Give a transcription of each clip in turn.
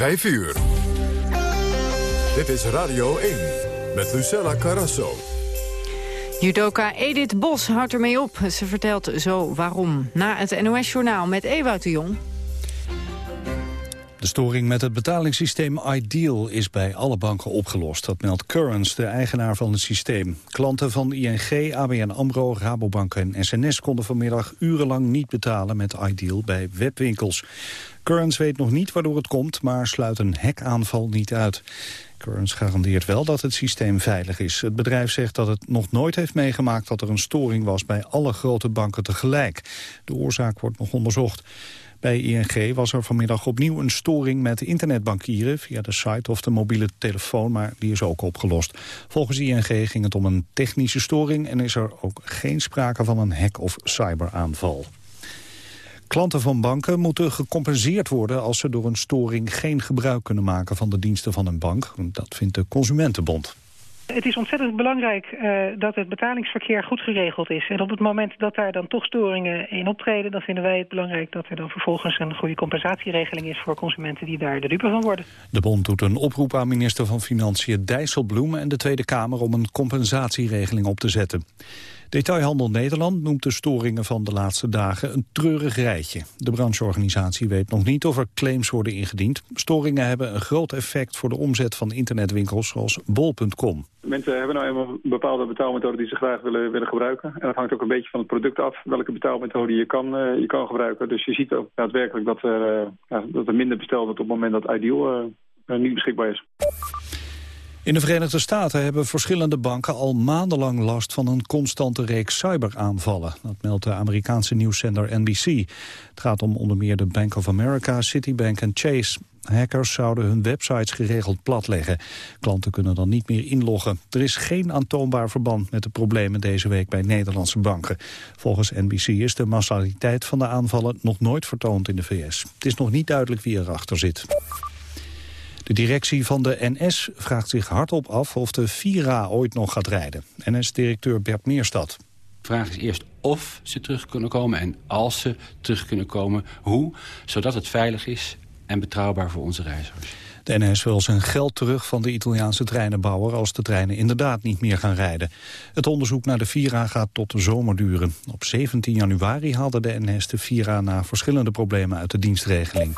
5 uur. Dit is Radio 1 met Lucella Carrasso. Judoka Edith Bos houdt ermee op. Ze vertelt zo waarom. Na het NOS-journaal met Ewout de Jong. De storing met het betalingssysteem Ideal is bij alle banken opgelost. Dat meldt Currents, de eigenaar van het systeem. Klanten van ING, ABN AMRO, Rabobank en SNS konden vanmiddag urenlang niet betalen met Ideal bij webwinkels. Currents weet nog niet waardoor het komt, maar sluit een hackaanval niet uit. Currents garandeert wel dat het systeem veilig is. Het bedrijf zegt dat het nog nooit heeft meegemaakt dat er een storing was bij alle grote banken tegelijk. De oorzaak wordt nog onderzocht. Bij ING was er vanmiddag opnieuw een storing met internetbankieren via de site of de mobiele telefoon, maar die is ook opgelost. Volgens ING ging het om een technische storing en is er ook geen sprake van een hack- of cyberaanval. Klanten van banken moeten gecompenseerd worden als ze door een storing geen gebruik kunnen maken van de diensten van een bank. Dat vindt de Consumentenbond. Het is ontzettend belangrijk uh, dat het betalingsverkeer goed geregeld is. En op het moment dat daar dan toch storingen in optreden... dan vinden wij het belangrijk dat er dan vervolgens een goede compensatieregeling is... voor consumenten die daar de dupe van worden. De bond doet een oproep aan minister van Financiën Dijsselbloem... en de Tweede Kamer om een compensatieregeling op te zetten. Detailhandel Nederland noemt de storingen van de laatste dagen een treurig rijtje. De brancheorganisatie weet nog niet of er claims worden ingediend. Storingen hebben een groot effect voor de omzet van internetwinkels zoals bol.com. Mensen hebben nou eenmaal een bepaalde betaalmethode die ze graag willen, willen gebruiken. En dat hangt ook een beetje van het product af, welke betaalmethode je kan, uh, je kan gebruiken. Dus je ziet ook daadwerkelijk dat er, ja, dat er minder besteld wordt op het moment dat Ideal uh, niet beschikbaar is. In de Verenigde Staten hebben verschillende banken al maandenlang last van een constante reeks cyberaanvallen. Dat meldt de Amerikaanse nieuwszender NBC. Het gaat om onder meer de Bank of America, Citibank en Chase. Hackers zouden hun websites geregeld platleggen. Klanten kunnen dan niet meer inloggen. Er is geen aantoonbaar verband met de problemen deze week bij Nederlandse banken. Volgens NBC is de massaliteit van de aanvallen nog nooit vertoond in de VS. Het is nog niet duidelijk wie erachter zit. De directie van de NS vraagt zich hardop af of de Vira ooit nog gaat rijden. NS-directeur Bert Meerstad. De vraag is eerst of ze terug kunnen komen en als ze terug kunnen komen, hoe. Zodat het veilig is en betrouwbaar voor onze reizigers. De NS wil zijn geld terug van de Italiaanse treinenbouwer als de treinen inderdaad niet meer gaan rijden. Het onderzoek naar de Vira gaat tot de zomer duren. Op 17 januari haalde de NS de Vira na verschillende problemen uit de dienstregeling.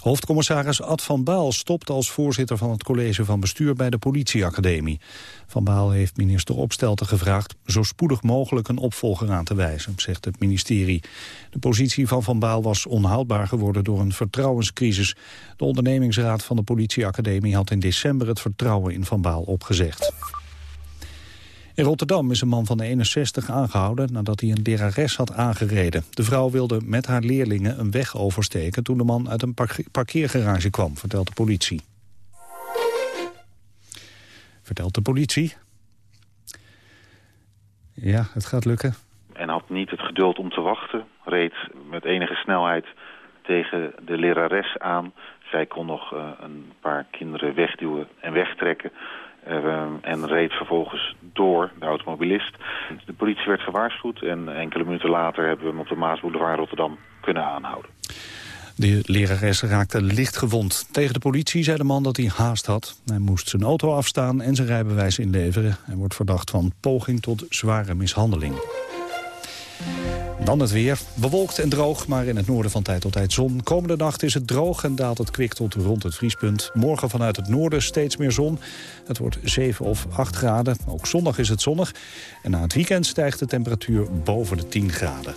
Hoofdcommissaris Ad van Baal stopt als voorzitter van het college van bestuur bij de politieacademie. Van Baal heeft minister Opstelten gevraagd zo spoedig mogelijk een opvolger aan te wijzen, zegt het ministerie. De positie van Van Baal was onhoudbaar geworden door een vertrouwenscrisis. De ondernemingsraad van de politieacademie had in december het vertrouwen in Van Baal opgezegd. In Rotterdam is een man van de 61 aangehouden nadat hij een lerares had aangereden. De vrouw wilde met haar leerlingen een weg oversteken toen de man uit een parkeergarage kwam, vertelt de politie. Vertelt de politie. Ja, het gaat lukken. En had niet het geduld om te wachten. Reed met enige snelheid tegen de lerares aan. Zij kon nog uh, een paar kinderen wegduwen en wegtrekken. Uh, en reed vervolgens door, de automobilist. De politie werd gewaarschuwd en enkele minuten later hebben we hem op de Maasboulevard Rotterdam kunnen aanhouden. De lerares raakte licht gewond. Tegen de politie zei de man dat hij haast had. Hij moest zijn auto afstaan en zijn rijbewijs inleveren. Hij wordt verdacht van poging tot zware mishandeling. Dan het weer. Bewolkt en droog, maar in het noorden van tijd tot tijd zon. Komende nacht is het droog en daalt het kwik tot rond het vriespunt. Morgen vanuit het noorden steeds meer zon. Het wordt 7 of 8 graden. Ook zondag is het zonnig. En na het weekend stijgt de temperatuur boven de 10 graden.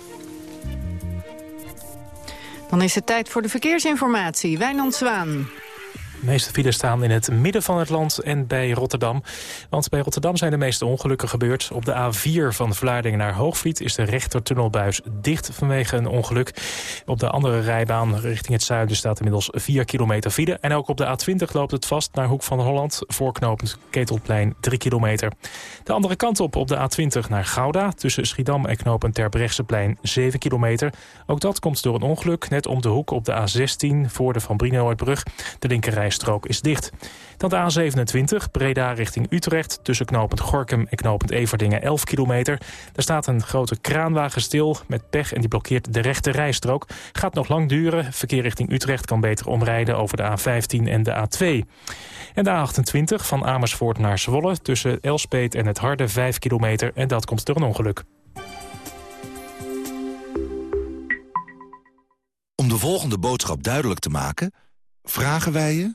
Dan is het tijd voor de verkeersinformatie. Wijnand Zwaan. De meeste files staan in het midden van het land en bij Rotterdam. Want bij Rotterdam zijn de meeste ongelukken gebeurd. Op de A4 van Vlaardingen naar Hoogvliet is de rechtertunnelbuis dicht vanwege een ongeluk. Op de andere rijbaan richting het zuiden staat inmiddels 4 kilometer file. En ook op de A20 loopt het vast naar Hoek van Holland. Voorknopend Ketelplein 3 kilometer. De andere kant op op de A20 naar Gouda. Tussen Schiedam en knooppunt Terbrechtseplein 7 kilometer. Ook dat komt door een ongeluk net om de hoek op de A16 voor de Van Brienoordbrug. De linkerreis rijstrook is dicht. Dan de A27, Breda richting Utrecht... tussen knooppunt Gorkum en knooppunt Everdingen 11 kilometer. Daar staat een grote kraanwagen stil met pech en die blokkeert de rechte rijstrook. Gaat nog lang duren. Verkeer richting Utrecht kan beter omrijden over de A15 en de A2. En de A28 van Amersfoort naar Zwolle... tussen Elspeet en het Harde 5 kilometer. En dat komt door een ongeluk. Om de volgende boodschap duidelijk te maken... vragen wij je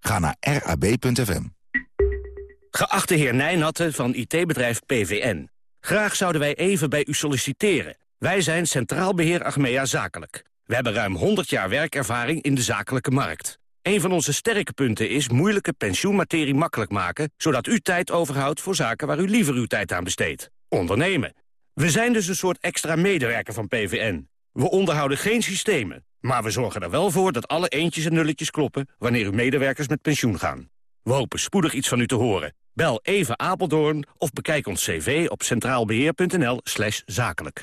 Ga naar rab.fm. Geachte heer Nijnatten van IT-bedrijf PVN. Graag zouden wij even bij u solliciteren. Wij zijn Centraal Beheer Achmea Zakelijk. We hebben ruim 100 jaar werkervaring in de zakelijke markt. Een van onze sterke punten is moeilijke pensioenmaterie makkelijk maken... zodat u tijd overhoudt voor zaken waar u liever uw tijd aan besteedt. Ondernemen. We zijn dus een soort extra medewerker van PVN. We onderhouden geen systemen, maar we zorgen er wel voor dat alle eentjes en nulletjes kloppen wanneer uw medewerkers met pensioen gaan. We hopen spoedig iets van u te horen. Bel even Apeldoorn of bekijk ons cv op centraalbeheer.nl zakelijk.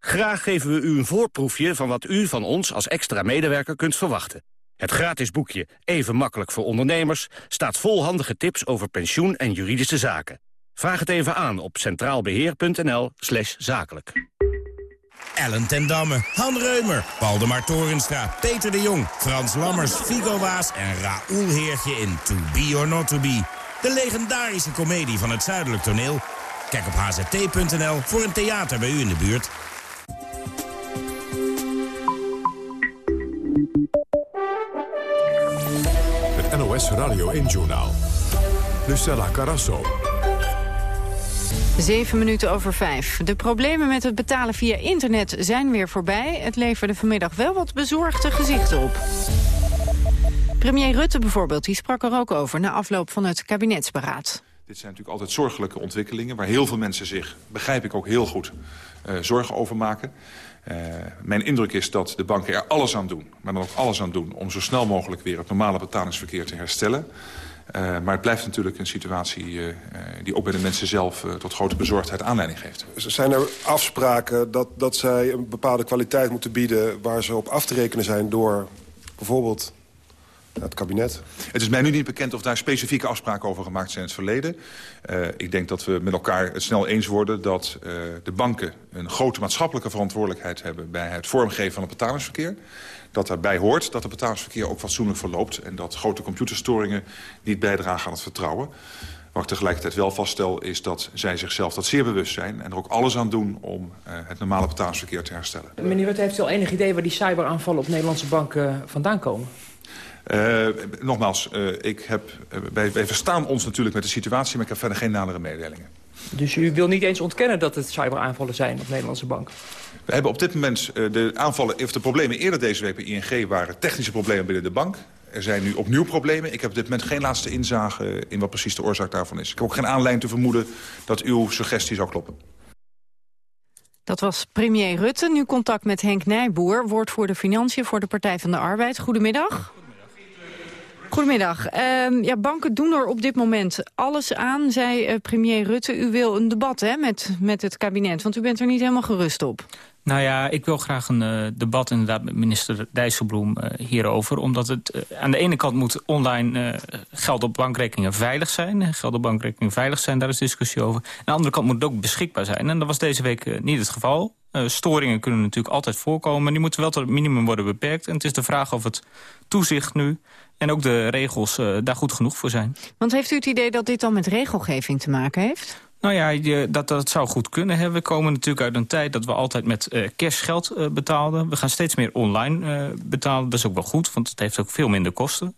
Graag geven we u een voorproefje van wat u van ons als extra medewerker kunt verwachten. Het gratis boekje Even makkelijk voor ondernemers staat vol handige tips over pensioen en juridische zaken. Vraag het even aan op centraalbeheer.nl slash zakelijk. Ellen ten Damme, Han Reumer, Waldemar Torenstra, Peter de Jong... Frans Lammers, Figo Waas en Raoul Heertje in To Be or Not To Be. De legendarische komedie van het Zuidelijk Toneel. Kijk op hzt.nl voor een theater bij u in de buurt... NOS Radio 1-journaal. Lucella Carasso. Zeven minuten over vijf. De problemen met het betalen via internet zijn weer voorbij. Het leverde vanmiddag wel wat bezorgde gezichten op. Premier Rutte bijvoorbeeld, die sprak er ook over... na afloop van het kabinetsberaad. Dit zijn natuurlijk altijd zorgelijke ontwikkelingen... waar heel veel mensen zich, begrijp ik ook heel goed, uh, zorgen over maken. Uh, mijn indruk is dat de banken er alles aan doen, maar dan ook alles aan doen... om zo snel mogelijk weer het normale betalingsverkeer te herstellen. Uh, maar het blijft natuurlijk een situatie uh, die ook bij de mensen zelf tot grote bezorgdheid aanleiding geeft. Zijn er afspraken dat, dat zij een bepaalde kwaliteit moeten bieden... waar ze op af te rekenen zijn door bijvoorbeeld het kabinet. Het is mij nu niet bekend of daar specifieke afspraken over gemaakt zijn in het verleden. Uh, ik denk dat we met elkaar het snel eens worden dat uh, de banken een grote maatschappelijke verantwoordelijkheid hebben bij het vormgeven van het betalingsverkeer. Dat daarbij hoort dat het betalingsverkeer ook fatsoenlijk verloopt en dat grote computerstoringen niet bijdragen aan het vertrouwen. Wat ik tegelijkertijd wel vaststel is dat zij zichzelf dat zeer bewust zijn... en er ook alles aan doen om uh, het normale betalingsverkeer te herstellen. Meneer Rutte, heeft u al enig idee waar die cyberaanvallen op Nederlandse banken vandaan komen? Uh, nogmaals, uh, ik heb, uh, wij, wij verstaan ons natuurlijk met de situatie... maar ik heb verder geen nadere mededelingen. Dus u wil niet eens ontkennen dat het cyberaanvallen zijn op Nederlandse banken? We hebben op dit moment de aanvallen, of de problemen eerder deze week bij ING... waren technische problemen binnen de bank. Er zijn nu opnieuw problemen. Ik heb op dit moment geen laatste inzage in wat precies de oorzaak daarvan is. Ik heb ook geen aanleiding te vermoeden dat uw suggestie zou kloppen. Dat was premier Rutte. Nu contact met Henk Nijboer, woordvoerder Financiën voor de Partij van de Arbeid. Goedemiddag. Goedemiddag. Uh, ja, banken doen er op dit moment alles aan, zei uh, premier Rutte. U wil een debat hè, met, met het kabinet, want u bent er niet helemaal gerust op. Nou ja, ik wil graag een uh, debat inderdaad met minister Dijsselbloem uh, hierover. Omdat het aan de ene kant moet online geld op bankrekeningen veilig zijn. Geld op bankrekeningen veilig zijn, daar is discussie over. Aan de andere kant moet het ook beschikbaar zijn. En dat was deze week niet het geval. Storingen kunnen natuurlijk altijd voorkomen. Maar die moeten wel tot het minimum worden beperkt. En het is de vraag of het toezicht nu en ook de regels daar goed genoeg voor zijn. Want heeft u het idee dat dit dan met regelgeving te maken heeft? Nou ja, dat, dat zou goed kunnen. Hè. We komen natuurlijk uit een tijd dat we altijd met uh, cash geld uh, betaalden. We gaan steeds meer online uh, betalen. Dat is ook wel goed, want het heeft ook veel minder kosten.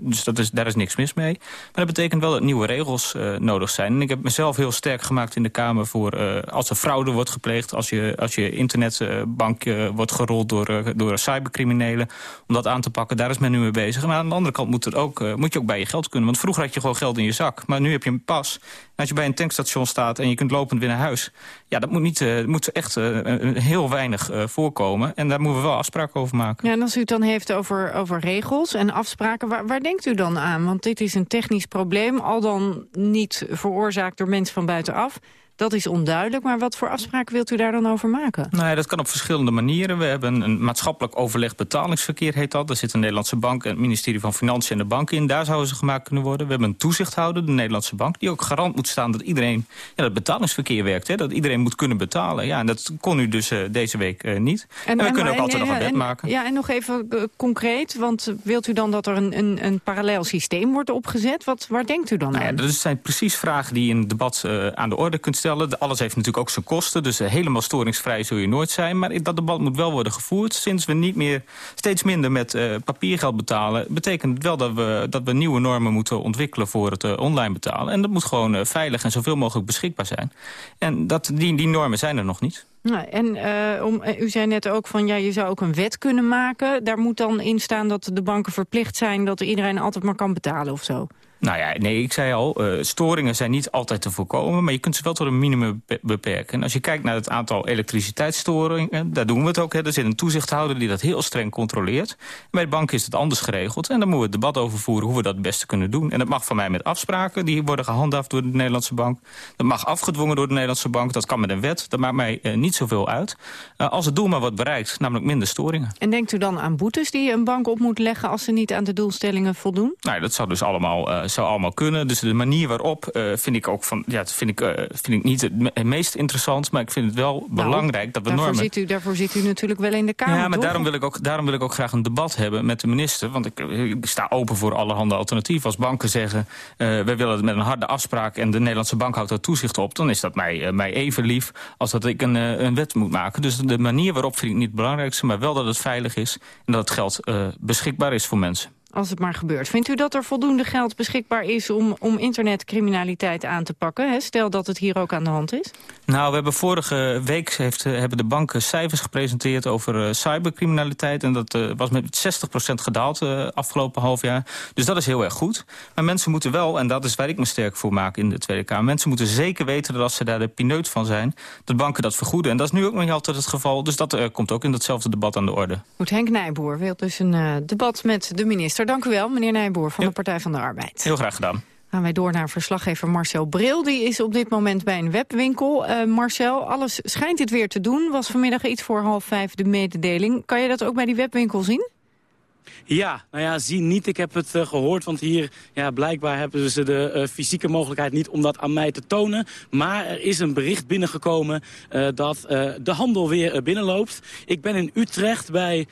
dus dat is, daar is niks mis mee. Maar dat betekent wel dat nieuwe regels nodig zijn. En ik heb mezelf heel sterk gemaakt in de Kamer voor... als er fraude wordt gepleegd, als je, als je internetbank wordt gerold door, door cybercriminelen... om dat aan te pakken, daar is men nu mee bezig. Maar aan de andere kant moet, het ook, moet je ook bij je geld kunnen. Want vroeger had je gewoon geld in je zak. Maar nu heb je een pas. En als je bij een tankstation staat en je kunt lopend weer naar huis. Ja, dat moet, niet, uh, moet echt uh, heel weinig uh, voorkomen. En daar moeten we wel afspraken over maken. Ja, en als u het dan heeft over, over regels en afspraken, waar, waar denkt u dan aan? Want dit is een technisch probleem, al dan niet veroorzaakt door mensen van buitenaf. Dat is onduidelijk, maar wat voor afspraken wilt u daar dan over maken? Nou ja, dat kan op verschillende manieren. We hebben een maatschappelijk overleg betalingsverkeer, heet dat. Daar zit de Nederlandse Bank en het ministerie van Financiën en de bank in. Daar zouden ze gemaakt kunnen worden. We hebben een toezichthouder, de Nederlandse Bank... die ook garant moet staan dat iedereen ja, dat betalingsverkeer werkt. Hè, dat iedereen moet kunnen betalen. Ja, en dat kon u dus uh, deze week uh, niet. En, en we kunnen ook altijd nog een wet maken. Ja, en nog even uh, concreet, want wilt u dan dat er een, een, een parallel systeem wordt opgezet? Wat, waar denkt u dan nou aan? Ja, dat zijn precies vragen die in het debat aan de orde kunt Alles heeft natuurlijk ook zijn kosten, dus helemaal storingsvrij zul je nooit zijn. Maar dat debat moet wel worden gevoerd. Sinds we niet meer, steeds minder met uh, papiergeld betalen... betekent het wel dat we, dat we nieuwe normen moeten ontwikkelen voor het uh, online betalen. En dat moet gewoon veilig en zoveel mogelijk beschikbaar zijn. En dat, die, die normen zijn er nog niet. Nou, en om, u zei net ook van, ja, je zou ook een wet kunnen maken. Daar moet dan in staan dat de banken verplicht zijn... dat iedereen altijd maar kan betalen of zo. Nou ja, nee, ik zei al, uh, storingen zijn niet altijd te voorkomen... maar je kunt ze wel tot een minimum beperken. En als je kijkt naar het aantal elektriciteitsstoringen... daar doen we het ook. Hè. Er zit een toezichthouder die dat heel streng controleert. bij de bank is het anders geregeld. En dan moeten we het debat over voeren hoe we dat het beste kunnen doen. En dat mag van mij met afspraken. Die worden gehandhaafd door de Nederlandse bank. Dat mag afgedwongen door de Nederlandse bank. Dat kan met een wet. Dat maakt mij uh, niet zoveel uit. Uh, als het doel maar wordt bereikt, namelijk minder storingen. En denkt u dan aan boetes die een bank op moet leggen... als ze niet aan de doelstellingen voldoen? Nou, dat zou dus allemaal zou allemaal kunnen. Dus de manier waarop uh, vind ik ook van, ja, dat vind ik, uh, vind ik niet het meest interessant, maar ik vind het wel nou, belangrijk dat we daarvoor normen. Zit u, daarvoor zit u natuurlijk wel in de Kamer. Ja, maar toch? daarom wil, ik ook, daarom wil ik ook graag een debat hebben met de minister. Want ik, ik sta open voor allerhande alternatieven. Als banken zeggen, uh, wij willen het met een harde afspraak en de Nederlandse bank houdt daar toezicht op, dan is dat mij, mij even lief als dat ik een, een wet moet maken. Dus de manier waarop vind ik niet het belangrijkste, maar wel dat het veilig is en dat het geld beschikbaar is voor mensen als het maar gebeurt. Vindt u dat er voldoende geld beschikbaar is om, om internetcriminaliteit aan te pakken? Hè? Stel dat het hier ook aan de hand is. Nou, we hebben vorige week heeft, hebben de banken cijfers gepresenteerd over uh, cybercriminaliteit. En dat uh, was met 60% gedaald uh, afgelopen half jaar. Dus dat is heel erg goed. Maar mensen moeten wel, en dat is waar ik me sterk voor maak in de Tweede Kamer... mensen moeten zeker weten dat als ze daar de pineut van zijn... dat banken dat vergoeden. En dat is nu ook nog niet altijd het geval. Dus dat komt ook in datzelfde debat aan de orde. Goed, Henk Nijboer wil dus een debat met de minister Dank u wel, meneer Nijboer van de Partij van de Arbeid. Heel graag gedaan. Gaan wij door naar verslaggever Marcel Bril. Die is op dit moment bij een webwinkel. Uh, Marcel, alles schijnt dit weer te doen. Was vanmiddag iets voor half vijf de mededeling. Kan je dat ook bij die webwinkel zien? Ja, nou ja, zie niet. Ik heb het uh, gehoord, want hier ja, blijkbaar hebben ze de uh, fysieke mogelijkheid niet om dat aan mij te tonen. Maar er is een bericht binnengekomen uh, dat de handel weer binnenloopt. Ik ben in Utrecht bij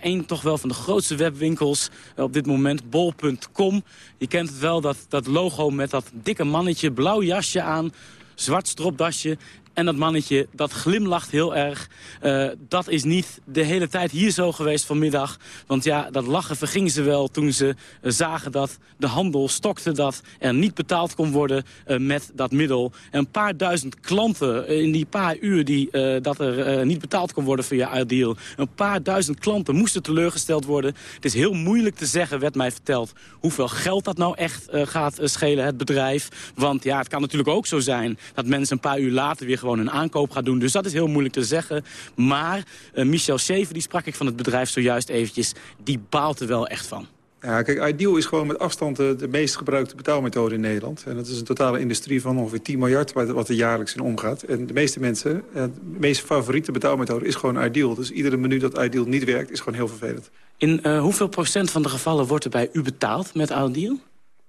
een toch wel van de grootste webwinkels op dit moment, bol.com. Je kent het wel, dat, dat logo met dat dikke mannetje, blauw jasje aan zwart stropdasje. En dat mannetje, dat glimlacht heel erg. Uh, dat is niet de hele tijd hier zo geweest vanmiddag. Want ja, dat lachen vergingen ze wel toen ze uh, zagen dat de handel stokte... dat er niet betaald kon worden uh, met dat middel. En een paar duizend klanten in die paar uur die, dat er niet betaald kon worden via Ideal. Een paar duizend klanten moesten teleurgesteld worden. Het is heel moeilijk te zeggen, werd mij verteld... hoeveel geld dat nou echt gaat schelen, het bedrijf. Want ja, het kan natuurlijk ook zo zijn dat mensen een paar uur later weer gewoon een aankoop gaat doen. Dus dat is heel moeilijk te zeggen. Maar uh, Michel Scheven, die sprak ik van het bedrijf zojuist eventjes... die baalt er wel echt van. Ja, kijk, Ideal is gewoon met afstand de, de, meest gebruikte betaalmethode in Nederland. En dat is een totale industrie van ongeveer 10 miljard wat er jaarlijks in omgaat. En de meeste mensen, de meest favoriete betaalmethode is gewoon Ideal. Dus iedere minuut dat Ideal niet werkt, is gewoon heel vervelend. In uh, hoeveel procent van de gevallen wordt er bij u betaald met Ideal?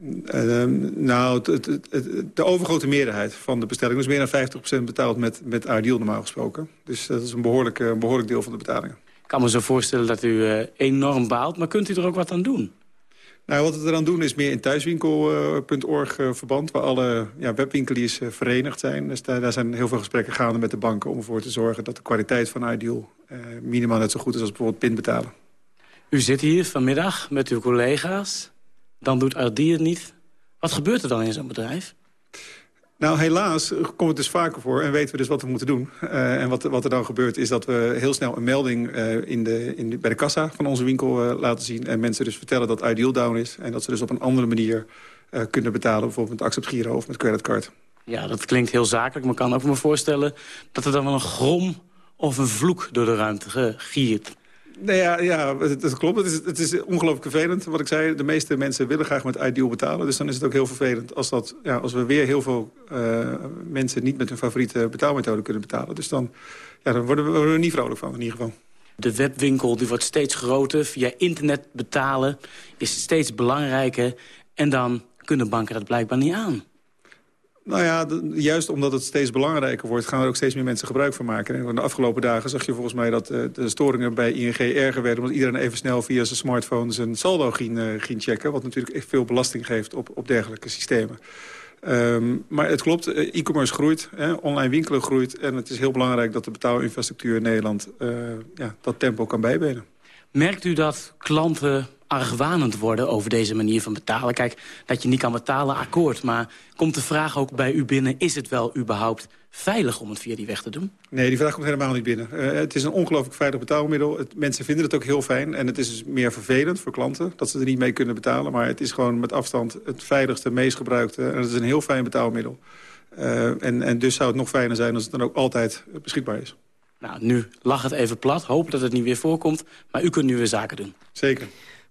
Uh, nou, de overgrote meerderheid van de bestellingen... dus meer dan 50% betaalt met, met Ideal normaal gesproken. Dus dat is een behoorlijk, een behoorlijk deel van de betalingen. Ik kan me zo voorstellen dat u uh, enorm baalt, maar kunt u er ook wat aan doen? Nou, wat we eraan doen is meer in thuiswinkel.org uh, verband... waar alle ja, webwinkeliers verenigd zijn. Dus daar, daar, zijn heel veel gesprekken gaande met de banken... om ervoor te zorgen dat de kwaliteit van Ideal minimaal net zo goed is... als bijvoorbeeld pinbetalen. U zit hier vanmiddag met uw collega's dan doet Ardi het niet. Wat gebeurt er dan in zo'n bedrijf? Nou, helaas komt het dus vaker voor en weten we dus wat we moeten doen. Uh, en wat, wat, er dan gebeurt is dat we heel snel een melding uh, in de, in de, bij de kassa van onze winkel uh, laten zien. En mensen dus vertellen dat Ideal down is. En dat ze dus op een andere manier kunnen betalen. Bijvoorbeeld met Accept Giro of met creditcard. Ja, dat klinkt heel zakelijk. Maar ik kan ook me voorstellen dat er dan wel een grom of een vloek door de ruimte giert. Nee, ja, ja het, klopt. Het is, is ongelooflijk vervelend. Wat ik zei, de meeste mensen willen graag met Ideal betalen. Dus dan is het ook heel vervelend als, dat, ja, als we weer heel veel uh, mensen... niet met hun favoriete betaalmethode kunnen betalen. Dus dan, ja, dan worden, we, we niet vrolijk van in ieder geval. De webwinkel die wordt steeds groter. Via internet betalen is steeds belangrijker. En dan kunnen banken dat blijkbaar niet aan. Nou ja, juist omdat het steeds belangrijker wordt... gaan er ook steeds meer mensen gebruik van maken. En de afgelopen dagen zag je volgens mij dat uh, de storingen bij ING erger werden... omdat iedereen even snel via zijn smartphone zijn saldo ging, uh, ging checken... wat natuurlijk echt veel belasting geeft op, op dergelijke systemen. Um, maar het klopt, uh, e-commerce groeit, hè, online winkelen groeit... en het is heel belangrijk dat de betaalinfrastructuur in Nederland... ja, dat tempo kan bijbenen. Merkt u dat klanten argwanend worden over deze manier van betalen. Kijk, dat je niet kan betalen, akkoord. Maar komt de vraag ook bij u binnen... is het wel überhaupt veilig om het via die weg te doen? Nee, die vraag komt helemaal niet binnen. Uh, het is een ongelooflijk veilig betaalmiddel. Het, mensen vinden het ook heel fijn. En het is dus meer vervelend voor klanten dat ze er niet mee kunnen betalen. Maar het is gewoon met afstand het veiligste, meest gebruikte. En het is een heel fijn betaalmiddel. Uh, en, en dus zou het nog fijner zijn als het dan ook altijd beschikbaar is. Nou, nu lag het even plat. Hoop dat het niet weer voorkomt. Maar u kunt nu weer zaken doen. Zeker.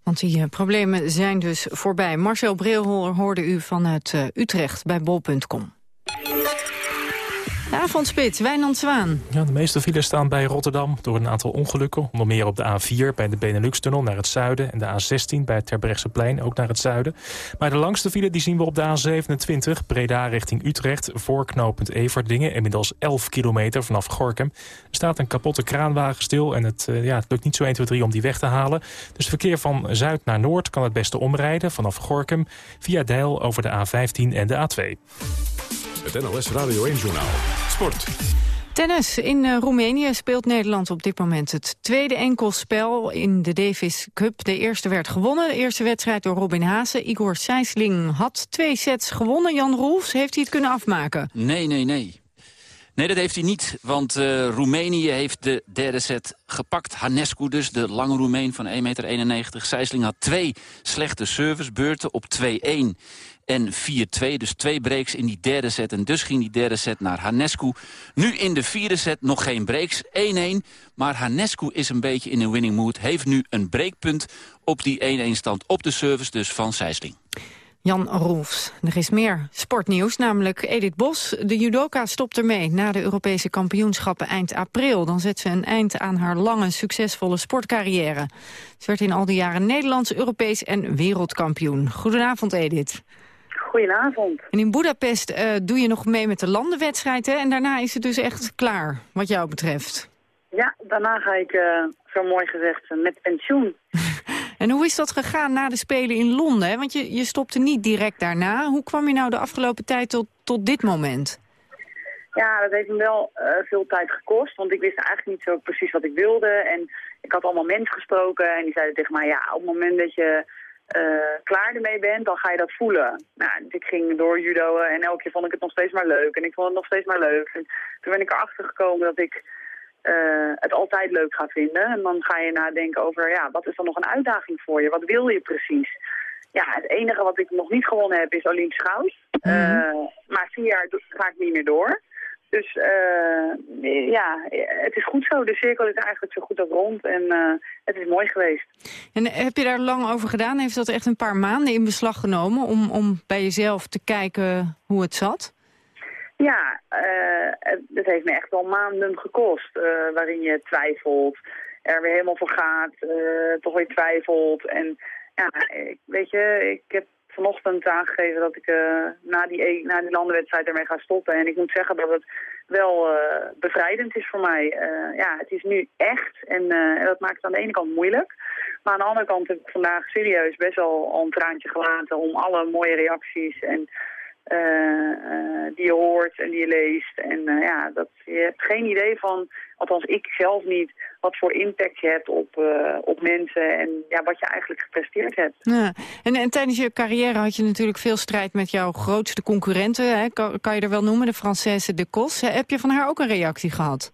Want die uh, problemen zijn dus voorbij. Marcel Bril hoorde u vanuit uh, Utrecht bij bol.com. De avondspits, Wijnand Zwaan. Ja, de meeste files staan bij Rotterdam door een aantal ongelukken. Onder meer op de A4 bij de Benelux-tunnel naar het zuiden... en de A16 bij het Terbrechtseplein ook naar het zuiden. Maar de langste file die zien we op de A27, Breda richting Utrecht... voor knooppunt Everdingen, inmiddels 11 kilometer vanaf Gorkum. Er staat een kapotte kraanwagen stil en het, uh, ja, het lukt niet zo 1, 2, 3 om die weg te halen. Dus verkeer van zuid naar noord kan het beste omrijden vanaf Gorkum... via Deil over de A15 en de A2. Het NLS Radio 1-journaal. Sport. Tennis. In uh, Roemenië speelt Nederland op dit moment het tweede enkelspel in de Davis Cup. De eerste werd gewonnen. De eerste wedstrijd door Robin Haase. Igor Sijsling had twee sets gewonnen. Jan Roels, heeft hij het kunnen afmaken? Nee, nee, nee. Nee, dat heeft hij niet, want uh, Roemenië heeft de derde set gepakt. Hanescu dus, de lange Roemeen van 1,91 meter. Sijsling had twee slechte servicebeurten op 2-1 en 4-2. Dus twee breaks in die derde set. En dus ging die derde set naar Hanescu. Nu in de vierde set nog geen breaks. 1-1. Maar Hanescu is een beetje in een winning mood. Heeft nu een breakpunt op die 1-1 stand op de service dus van Sijsling. Jan Roelfs. Er is meer sportnieuws, namelijk Edith Bos. De judoka stopt ermee na de Europese kampioenschappen eind april. Dan zet ze een eind aan haar lange, succesvolle sportcarrière. Ze werd in al die jaren Nederlands, Europees en wereldkampioen. Goedenavond, Edith. Goedenavond. En in Budapest uh, doe je nog mee met de landenwedstrijd, hè? En daarna is het dus echt klaar, wat jou betreft. Ja, daarna ga ik, uh, zo mooi gezegd, met pensioen. en hoe is dat gegaan na de Spelen in Londen? Hè? Want je, je stopte niet direct daarna. Hoe kwam je nou de afgelopen tijd tot, tot dit moment? Ja, dat heeft me wel uh, veel tijd gekost. Want ik wist eigenlijk niet zo precies wat ik wilde. En ik had allemaal mensen gesproken. En die zeiden tegen mij, ja, op het moment dat je uh, klaar ermee bent, dan ga je dat voelen. Nou, dus ik ging door judo en elke keer vond ik het nog steeds maar leuk. En ik vond het nog steeds maar leuk. En toen ben ik erachter gekomen dat ik uh, het altijd leuk ga vinden. En dan ga je nadenken over, ja, wat is dan nog een uitdaging voor je? Wat wil je precies? Ja, het enige wat ik nog niet gewonnen heb is Olympisch goud. Mm -hmm. uh, maar vier jaar ga ik niet meer door. Dus uh, ja, het is goed zo. De cirkel is eigenlijk zo goed als rond en uh, het is mooi geweest. En heb je daar lang over gedaan? Heeft dat echt een paar maanden in beslag genomen om, om bij jezelf te kijken hoe het zat? Ja, uh, het, het, heeft me echt wel maanden gekost. waarin je twijfelt, er weer helemaal voor gaat, toch weer twijfelt. En ja, ik, weet je, ik heb vanochtend aangegeven dat ik uh, na, die, e- na die landenwedstrijd ermee ga stoppen. En ik moet zeggen dat het wel uh, bevrijdend is voor mij. Uh, ja, het is nu echt en, en, dat maakt het aan de ene kant moeilijk. Maar aan de andere kant heb ik vandaag serieus best wel al een traantje gelaten om alle mooie reacties en die je hoort en die je leest. En ja, dat, je hebt geen idee van, althans ik zelf niet, wat voor impact je hebt op, op mensen en ja, wat je eigenlijk gepresteerd hebt. Ja. En, en tijdens je carrière had je natuurlijk veel strijd met jouw grootste concurrenten. Hè? Kan, kan je er wel noemen, de Française de Kos. Heb je van haar ook een reactie gehad?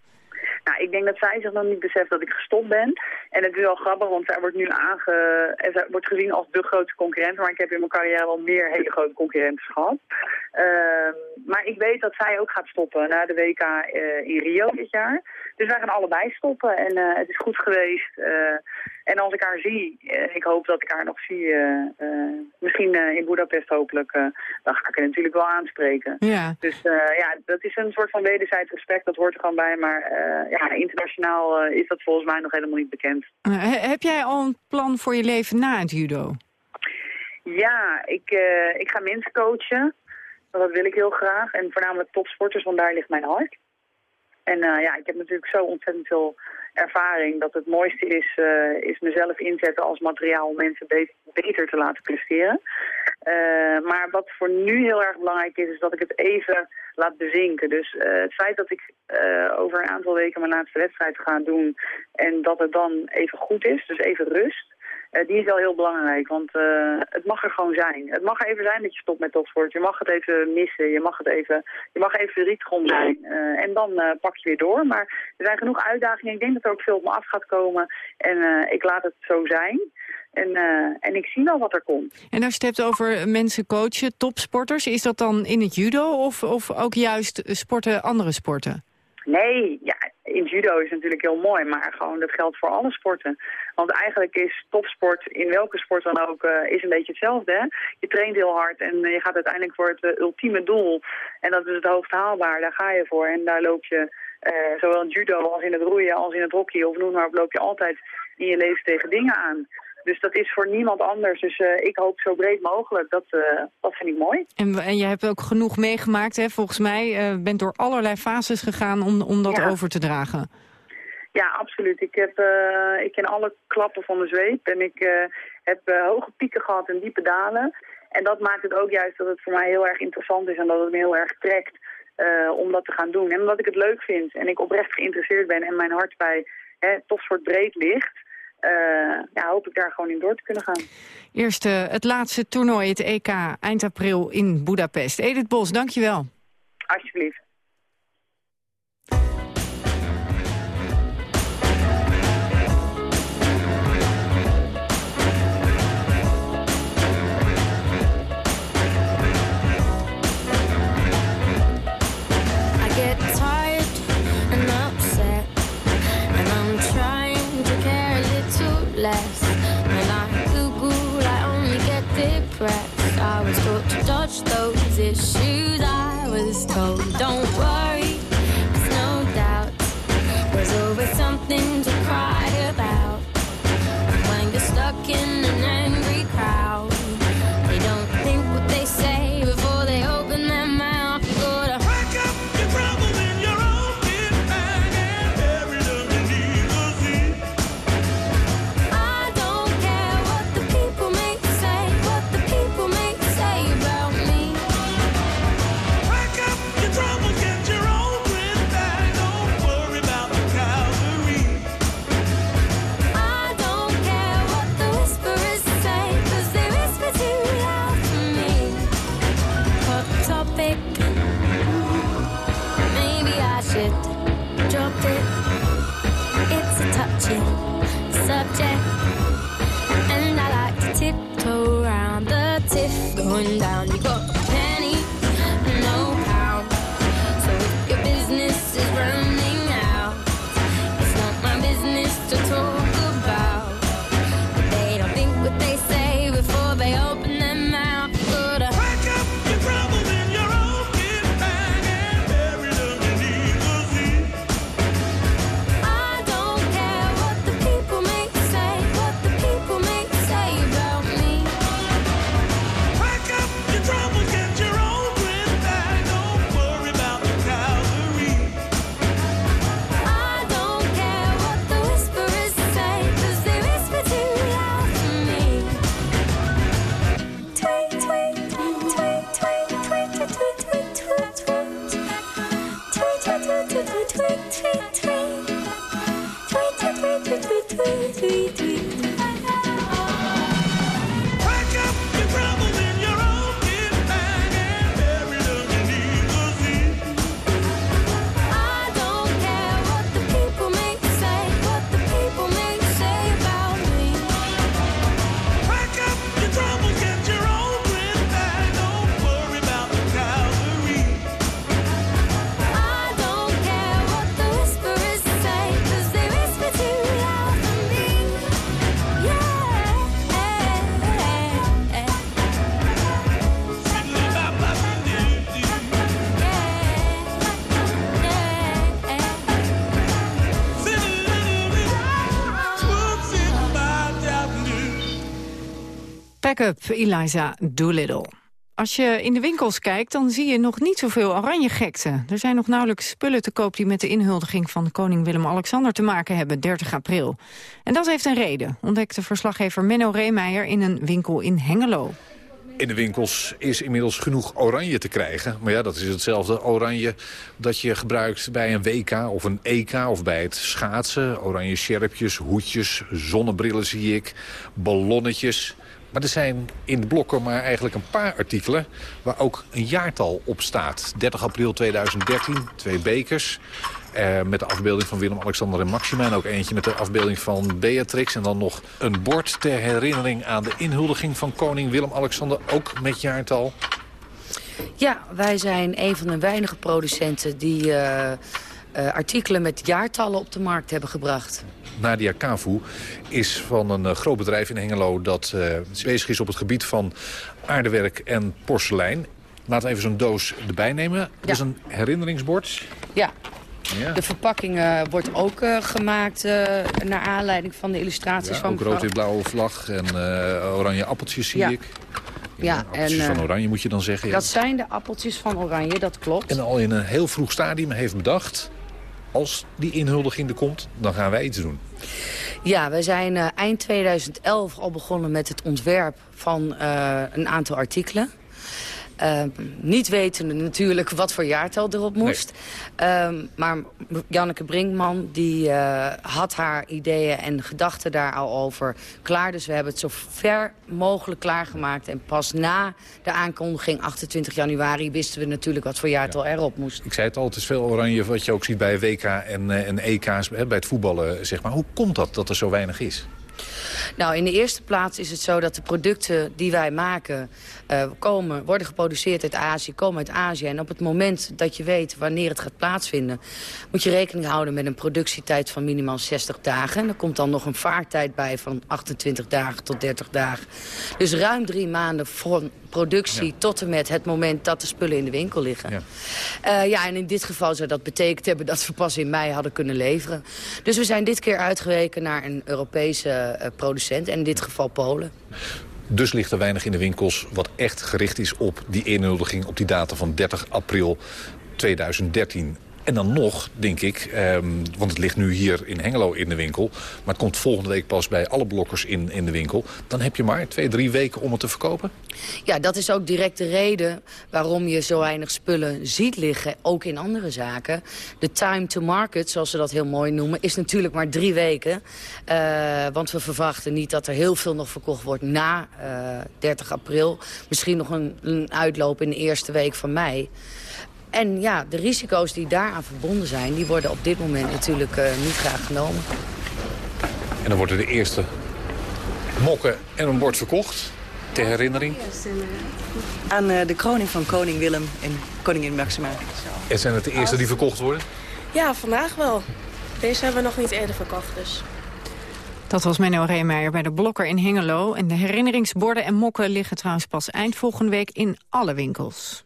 Nou, ik denk dat zij zich nog niet beseft dat ik gestopt ben. En het is wel grappig, want zij wordt nu aange... En zij wordt gezien als de grootste concurrent. Maar ik heb in mijn carrière wel meer hele grote concurrenten gehad. Uh, maar ik weet dat zij ook gaat stoppen na de WK uh, in Rio dit jaar. Dus wij gaan allebei stoppen. En uh, het is goed geweest. Uh, en als ik haar zie, ik hoop dat ik haar nog zie, misschien in Budapest hopelijk, dan ga ik haar natuurlijk wel aanspreken. Ja. Dus ja, dat is een soort van wederzijds respect, dat hoort er gewoon bij. Maar ja, internationaal is dat volgens mij nog helemaal niet bekend. heb jij al een plan voor je leven na het judo? Ja, ik, ik ga mensen coachen. Dat wil ik heel graag. En voornamelijk topsporters, want daar ligt mijn hart. En uh, ja, ik heb natuurlijk zo ontzettend veel ervaring dat het mooiste is, uh, is mezelf inzetten als materiaal om mensen be beter te laten presteren. Uh, maar wat voor nu heel erg belangrijk is, is dat ik het even laat bezinken. Dus het feit dat ik over een aantal weken mijn laatste wedstrijd ga doen en dat het dan even goed is, dus even rust. Uh, die is wel heel belangrijk, want uh, het mag er gewoon zijn. Het mag even zijn dat je stopt met topsport. Je mag het even missen, je mag, het even, je mag even verdrietig zijn. Uh, en dan pak je weer door. Maar er zijn genoeg uitdagingen. Ik denk dat er ook veel op me af gaat komen. En ik laat het zo zijn. En, en ik zie wel wat er komt. En als je het hebt over mensen coachen, topsporters... is dat dan in het judo of, of ook juist sporten, andere sporten? Nee, ja, in judo is natuurlijk heel mooi, maar gewoon dat geldt voor alle sporten. Want eigenlijk is topsport, in welke sport dan ook, uh, is een beetje hetzelfde. Hè? Je traint heel hard en je gaat uiteindelijk voor het uh, ultieme doel. En dat is het hoogst haalbaar, daar ga je voor. En daar loop je, zowel in judo als in het roeien als in het hockey of noem maar op, loop je altijd in je leven tegen dingen aan. Dus dat is voor niemand anders. Dus uh, ik hoop zo breed mogelijk. Dat, uh, dat vind ik mooi. En, en je hebt ook genoeg meegemaakt, hè? volgens mij. Uh, bent door allerlei fases gegaan om, om dat ja. over te dragen. Ja, absoluut. Ik, heb, ik ken alle klappen van de zweep. En ik heb hoge pieken gehad en diepe dalen. En dat maakt het ook juist dat het voor mij heel erg interessant is. En dat het me heel erg trekt om dat te gaan doen. En omdat ik het leuk vind. En ik oprecht geïnteresseerd ben. En mijn hart bij hè, topsport breed ligt. Uh, ja, hoop ik daar gewoon in door te kunnen gaan. Eerst het laatste toernooi, het EK, eind april in Budapest. Edith Bos, dankjewel. Alsjeblieft. Those issues. I was told, don't worry, Pack up, Eliza Doolittle. Als je in de winkels kijkt, dan zie je nog niet zoveel oranje gekte. Er zijn nog nauwelijks spullen te koop die met de inhuldiging van koning Willem-Alexander te maken hebben, 30 april. En dat heeft een reden, ontdekte verslaggever Menno Reemeijer in een winkel in Hengelo. In de winkels is inmiddels genoeg oranje te krijgen. Maar ja, dat is hetzelfde oranje dat je gebruikt bij een WK of een EK of bij het schaatsen. Oranje sjerpjes, hoedjes, zonnebrillen zie ik, ballonnetjes. Maar er zijn in de blokken maar eigenlijk een paar artikelen waar ook een jaartal op staat. 30 april 2013, twee bekers. Eh, met de afbeelding van Willem-Alexander en Maxima. En ook eentje met de afbeelding van Beatrix. En dan nog een bord ter herinnering aan de inhuldiging van koning Willem-Alexander. Ook met jaartal. Ja, wij zijn een van de weinige producenten die eh, eh, artikelen met jaartallen op de markt hebben gebracht. Nadia Kavu is van een eh, groot bedrijf in Hengelo... dat eh, bezig is op het gebied van aardewerk en porselein. Laten we even zo'n doos erbij nemen. Dat is een herinneringsbord. Ja. Ja. De verpakking eh, wordt ook gemaakt naar aanleiding van de illustraties Ja, van ook mevrouw. rood-wit-blauwe vlag en oranje appeltjes zie ik. Ja, Appeltjes en, van oranje moet je dan zeggen. ja. Dat zijn de appeltjes van oranje, dat klopt. En al in een heel vroeg stadium heeft bedacht... als die inhuldiging er komt, dan gaan wij iets doen. Ja, we zijn eh, eind 2011 al begonnen met het ontwerp van eh, een aantal artikelen. Eh, niet wetende natuurlijk wat voor jaartal erop moest. Ehm, maar Janneke Brinkman die, eh, had haar ideeën en gedachten daar al over klaar. Dus we hebben het zo ver mogelijk klaargemaakt. En pas na de aankondiging 28 januari wisten we natuurlijk wat voor jaartal erop moest. Ik zei het al, het is veel oranje wat je ook ziet bij WK en, eh, en EK's, hè, bij het voetballen. Zeg maar. Hoe komt dat, dat er zo weinig is? Nou, in de eerste plaats is het zo dat de producten die wij maken... eh, komen, worden geproduceerd uit Azië, komen uit Azië. En op het moment dat je weet wanneer het gaat plaatsvinden... moet je rekening houden met een productietijd van minimaal 60 dagen. En er komt dan nog een vaartijd bij van 28 dagen tot 30 dagen. Dus ruim drie maanden van productie tot en met het moment dat de spullen in de winkel liggen. Ja. ja, en in dit geval zou dat betekend hebben dat we pas in mei hadden kunnen leveren. Dus we zijn dit keer uitgeweken naar een Europese eh, producent. En in dit geval Polen. Dus ligt er weinig in de winkels wat echt gericht is op die inhuldiging... op die datum van 30 april 2013. En dan nog, denk ik, ehm, want het ligt nu hier in Hengelo in de winkel... maar het komt volgende week pas bij alle blokkers in, in de winkel... dan heb je maar twee, drie weken om het te verkopen? Ja, dat is ook direct de reden waarom je zo weinig spullen ziet liggen, ook in andere zaken. De time to market, zoals ze dat heel mooi noemen, is natuurlijk maar drie weken. Uh, want we verwachten niet dat er heel veel nog verkocht wordt na uh, 30 april. Misschien nog een, een uitloop in de eerste week van mei. En ja, de risico's die daaraan verbonden zijn... die worden op dit moment natuurlijk uh, niet graag genomen. En dan worden de eerste mokken en een bord verkocht. Ter herinnering. Aan uh, de kroning van koning Willem en koningin Maxima. En zijn het de eerste die verkocht worden? Ja, vandaag wel. Deze hebben we nog niet eerder verkocht, dus... Dat was Menno Reemeijer bij de Blokker in Hengelo. En de herinneringsborden en mokken liggen trouwens pas eind volgende week in alle winkels.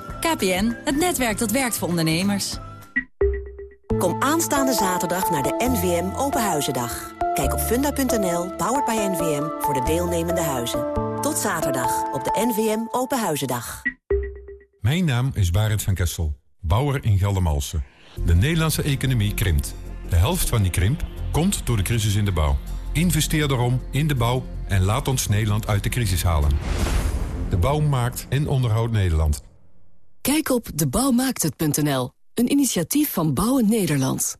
KPN, het netwerk dat werkt voor ondernemers. Kom aanstaande zaterdag naar de NVM Open Huizendag. Kijk op funda.nl, powered by NVM, voor de deelnemende huizen. Tot zaterdag op de NVM Open Huizendag. Mijn naam is Barend van Kessel, bouwer in Geldermalsen. De Nederlandse economie krimpt. De helft van die krimp komt door de crisis in de bouw. Investeer daarom in de bouw en laat ons Nederland uit de crisis halen. De bouw maakt en onderhoudt Nederland. Kijk op debouwmaakthet.nl, een initiatief van Bouwen Nederland.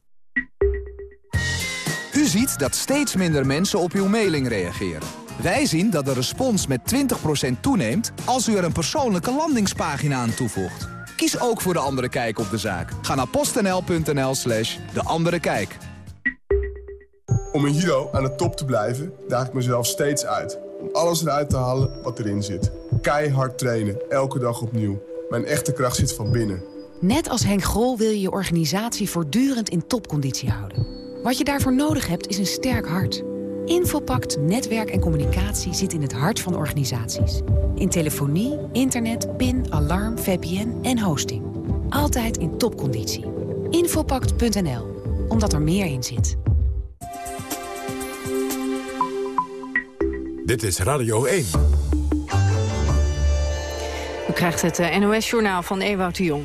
U ziet dat steeds minder mensen op uw mailing reageren. Wij zien dat de respons met 20% toeneemt als u er een persoonlijke landingspagina aan toevoegt. Kies ook voor De Andere Kijk op de zaak. Ga naar postnl.nl slash De Andere Kijk. Om een Hero aan de top te blijven, daag ik mezelf steeds uit. Om alles eruit te halen wat erin zit. Keihard trainen, elke dag opnieuw. Mijn echte kracht zit van binnen. Net als Henk Grol wil je je organisatie voortdurend in topconditie houden. Wat je daarvoor nodig hebt is een sterk hart. Infopact Netwerk en Communicatie zit in het hart van organisaties. In telefonie, internet, PIN, alarm, VPN en hosting. Altijd in topconditie. Infopact.nl, omdat er meer in zit. Dit is Radio 1. U krijgt het eh, NOS-journaal van Ewout de Jong.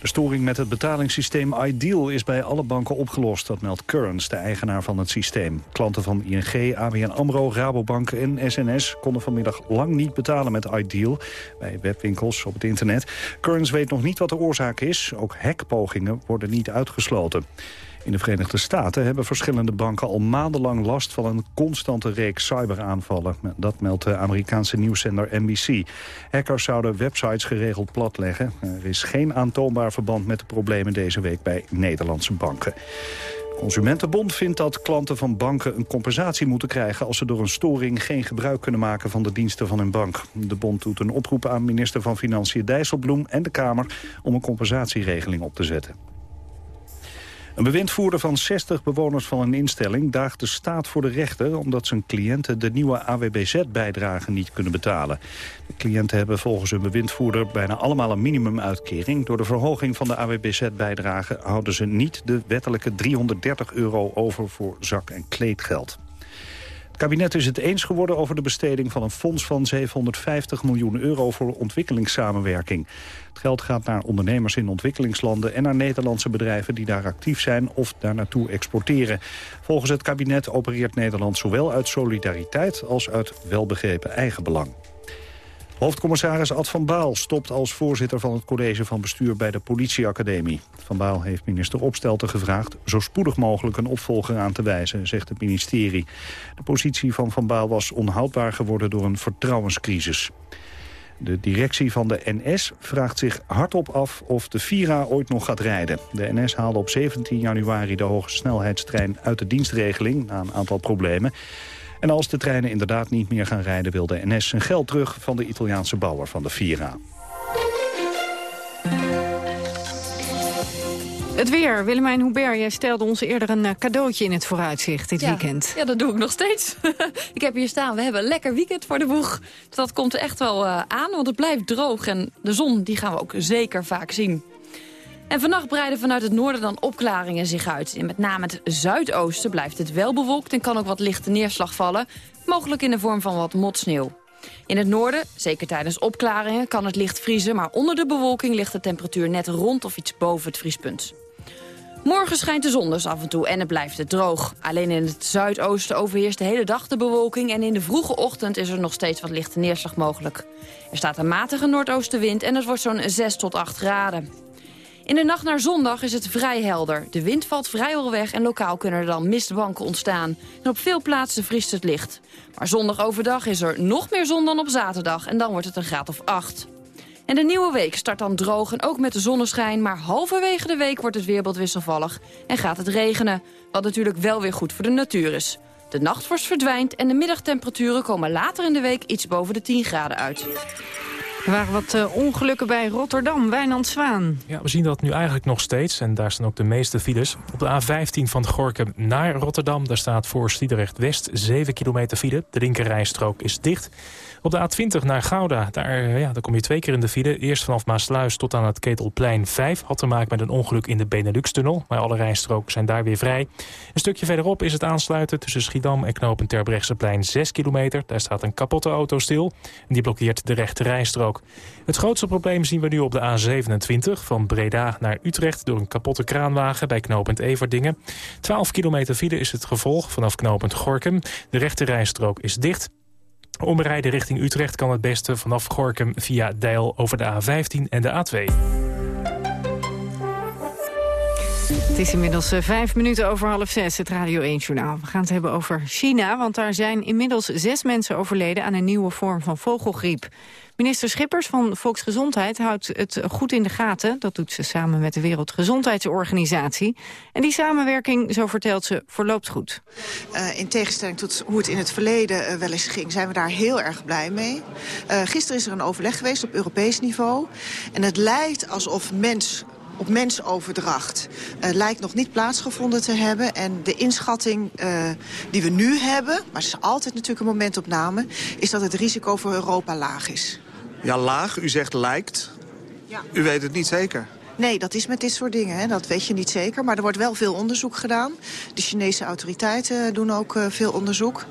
De storing met het betalingssysteem Ideal is bij alle banken opgelost. Dat meldt Currents, de eigenaar van het systeem. Klanten van ING, ABN AMRO, Rabobank en SNS... konden vanmiddag lang niet betalen met Ideal... bij webwinkels op het internet. Currents weet nog niet wat de oorzaak is. Ook hackpogingen worden niet uitgesloten. In de Verenigde Staten hebben verschillende banken al maandenlang last van een constante reeks cyberaanvallen. Dat meldt de Amerikaanse nieuwszender NBC. Hackers zouden websites geregeld platleggen. Er is geen aantoonbaar verband met de problemen deze week bij Nederlandse banken. Consumentenbond vindt dat klanten van banken een compensatie moeten krijgen... als ze door een storing geen gebruik kunnen maken van de diensten van hun bank. De bond doet een oproep aan minister van Financiën Dijsselbloem en de Kamer... om een compensatieregeling op te zetten. Een bewindvoerder van 60 bewoners van een instelling daagt de staat voor de rechter... omdat zijn cliënten de nieuwe AWBZ-bijdrage niet kunnen betalen. De cliënten hebben volgens hun bewindvoerder bijna allemaal een minimumuitkering. Door de verhoging van de AWBZ-bijdrage houden ze niet de wettelijke 330 euro over voor zak- en kleedgeld. Kabinet is het eens geworden over de besteding van een fonds van 750 miljoen euro voor ontwikkelingssamenwerking. Het geld gaat naar ondernemers in ontwikkelingslanden en naar Nederlandse bedrijven die daar actief zijn of daar naartoe exporteren. Volgens het kabinet opereert Nederland zowel uit solidariteit als uit welbegrepen eigenbelang. Hoofdcommissaris Ad van Baal stopt als voorzitter van het college van bestuur bij de politieacademie. Van Baal heeft minister Opstelten gevraagd zo spoedig mogelijk een opvolger aan te wijzen, zegt het ministerie. De positie van Van Baal was onhoudbaar geworden door een vertrouwenscrisis. De directie van de NS vraagt zich hardop af of de Vira ooit nog gaat rijden. De NS haalde op 17 januari de hoge snelheidstrein uit de dienstregeling... na een aantal problemen. En als de treinen inderdaad niet meer gaan rijden... wil de NS zijn geld terug van de Italiaanse bouwer van de Vira. Het weer. Willemijn Hubert, jij stelde ons eerder een eh, cadeautje in het vooruitzicht dit ja, weekend. Ja, dat doe ik nog steeds. ik heb hier staan, we hebben een lekker weekend voor de boeg. Dat komt er echt wel uh, aan, want het blijft droog. En de zon die gaan we ook zeker vaak zien. En vannacht breiden vanuit het noorden dan opklaringen zich uit. En met name het zuidoosten blijft het wel bewolkt... en kan ook wat lichte neerslag vallen. Mogelijk in de vorm van wat motsneeuw. In het noorden, zeker tijdens opklaringen, kan het licht vriezen... maar onder de bewolking ligt de temperatuur net rond of iets boven het vriespunt. Morgen schijnt de zon dus af en toe en het blijft het droog. Alleen in het zuidoosten overheerst de hele dag de bewolking... en in de vroege ochtend is er nog steeds wat lichte neerslag mogelijk. Er staat een matige noordoostenwind en het wordt zo'n 6 tot 8 graden. In de nacht naar zondag is het vrij helder. De wind valt vrijwel weg en lokaal kunnen er dan mistbanken ontstaan. En op veel plaatsen vriest het licht. Maar zondag overdag is er nog meer zon dan op zaterdag en dan wordt het een graad of 8. En de nieuwe week start dan droog en ook met de zonneschijn... maar halverwege de week wordt het weerbeeld wisselvallig en gaat het regenen. Wat natuurlijk wel weer goed voor de natuur is. De nachtvorst verdwijnt en de middagtemperaturen komen later in de week iets boven de 10 graden uit. Er waren wat eh, ongelukken bij Rotterdam. Wijnand Zwaan. Ja, we zien dat nu eigenlijk nog steeds. En daar staan ook de meeste files. Op de A15 van Gorkum naar Rotterdam. Daar staat voor Sliedrecht West 7 kilometer file. De linkerrijstrook is dicht. Op de A20 naar Gouda, daar, eh, ja, daar kom je twee keer in de file. Eerst vanaf Maasluis tot aan het Ketelplein 5. Had te maken met een ongeluk in de Benelux-tunnel. Maar alle rijstroken zijn daar weer vrij. Een stukje verderop is het aansluiten tussen Schiedam en knopen Terbrechtseplein 6 kilometer. Daar staat een kapotte auto stil. En die blokkeert de rechte rijstrook. Het grootste probleem zien we nu op de A27 van Breda naar Utrecht... door een kapotte kraanwagen bij knooppunt Everdingen. 12 kilometer file is het gevolg vanaf knooppunt Gorkum. De rechte rijstrook is dicht. Omrijden richting Utrecht kan het beste vanaf Gorkum via Deil over de A15 en de A2. Het is inmiddels eh, vijf minuten over half zes, het Radio 1-journaal. We gaan het hebben over China, want daar zijn inmiddels zes mensen overleden... aan een nieuwe vorm van vogelgriep. Minister Schippers van Volksgezondheid houdt het goed in de gaten. Dat doet ze samen met de Wereldgezondheidsorganisatie. En die samenwerking, zo vertelt ze, verloopt goed. Uh, in tegenstelling tot hoe het in het verleden uh, wel eens ging... zijn we daar heel erg blij mee. Uh, gisteren is er een overleg geweest op Europees niveau. En het lijkt alsof mens op mensoverdracht uh, lijkt nog niet plaatsgevonden te hebben. En de inschatting die we nu hebben, maar het is altijd natuurlijk een momentopname... is dat het risico voor Europa laag is. Ja, laag. U zegt lijkt. Ja. U weet het niet zeker. Nee, dat is met dit soort dingen. Hè. Dat weet je niet zeker. Maar er wordt wel veel onderzoek gedaan. De Chinese autoriteiten doen ook uh, veel onderzoek.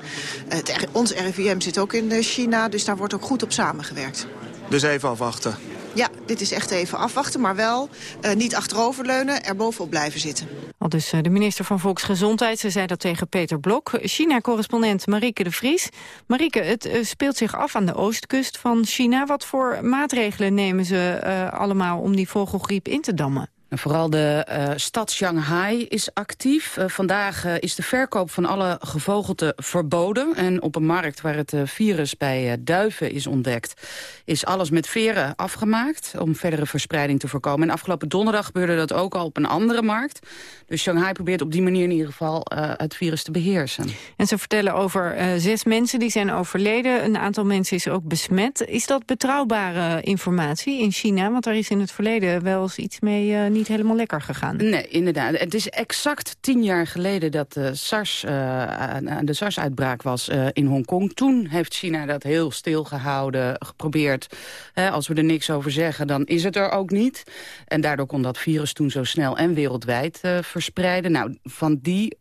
Het, ons RIVM zit ook in China, dus daar wordt ook goed op samengewerkt. Dus even afwachten. Ja, dit is echt even afwachten, maar wel uh, niet achteroverleunen, er bovenop blijven zitten. Al dus uh, de minister van Volksgezondheid, ze zei dat tegen Peter Blok. China-correspondent Marieke de Vries. Marieke, het uh, speelt zich af aan de oostkust van China. Wat voor maatregelen nemen ze allemaal om die vogelgriep in te dammen? Vooral de uh, stad Shanghai is actief. Uh, vandaag uh, is de verkoop van alle gevogelte verboden. En op een markt waar het virus bij duiven is ontdekt... is alles met veren afgemaakt om verdere verspreiding te voorkomen. En afgelopen donderdag gebeurde dat ook al op een andere markt. Dus Shanghai probeert op die manier in ieder geval het virus te beheersen. En ze vertellen over zes mensen die zijn overleden. Een aantal mensen is ook besmet. Is dat betrouwbare informatie in China? Want daar is in het verleden wel eens iets mee niet niet helemaal lekker gegaan. Nee, inderdaad. Het is exact tien jaar geleden dat de SARS, uh, de SARS-uitbraak was uh, in Hongkong. Toen heeft China dat heel stil gehouden, geprobeerd. als we er niks over zeggen, dan is het er ook niet. En daardoor kon dat virus toen zo snel en wereldwijd uh, verspreiden. Nou, van die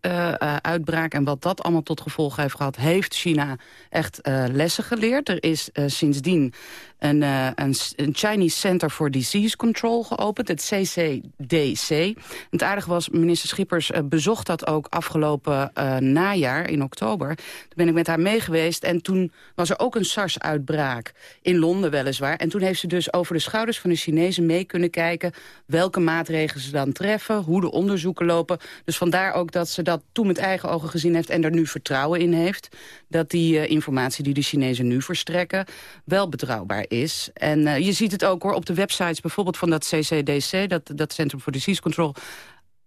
uitbraak en wat dat allemaal tot gevolg heeft gehad... heeft China echt lessen geleerd. Er is sindsdien een, uh, een, een, Chinese Center for Disease Control geopend, het CCDC. Het aardige was, minister Schippers uh, bezocht dat ook afgelopen uh, najaar, in oktober. Toen ben ik met haar mee geweest en toen was er ook een SARS-uitbraak. In Londen weliswaar. En toen heeft ze dus over de schouders van de Chinezen mee kunnen kijken... welke maatregelen ze dan treffen, hoe de onderzoeken lopen. Dus vandaar ook dat ze dat toen met eigen ogen gezien heeft... en er nu vertrouwen in heeft dat die informatie die de Chinezen nu verstrekken... wel betrouwbaar is. En uh, je ziet het ook hoor op de websites bijvoorbeeld van dat CCDC... dat, dat Centrum for Disease Control...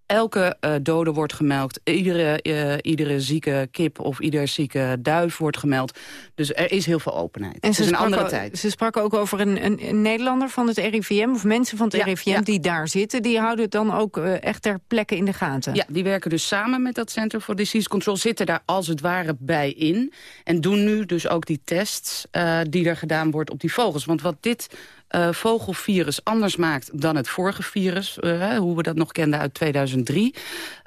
Elke uh, dode wordt gemeld. Iedere, uh, iedere zieke kip of ieder zieke duif wordt gemeld. Dus er is heel veel openheid. En het is een andere ook, tijd. Ze spraken ook over een, een, een, Nederlander van het RIVM... of mensen van het ja, RIVM ja. die daar zitten. Die houden het dan ook uh, echt ter plekke in de gaten. Ja, die werken dus samen met dat Center for Disease Control. Zitten daar als het ware bij in. En doen nu dus ook die tests die er gedaan wordt op die vogels. Want wat dit uh, vogelvirus anders maakt dan het vorige virus... Uh, hoe we dat nog kenden uit 2003...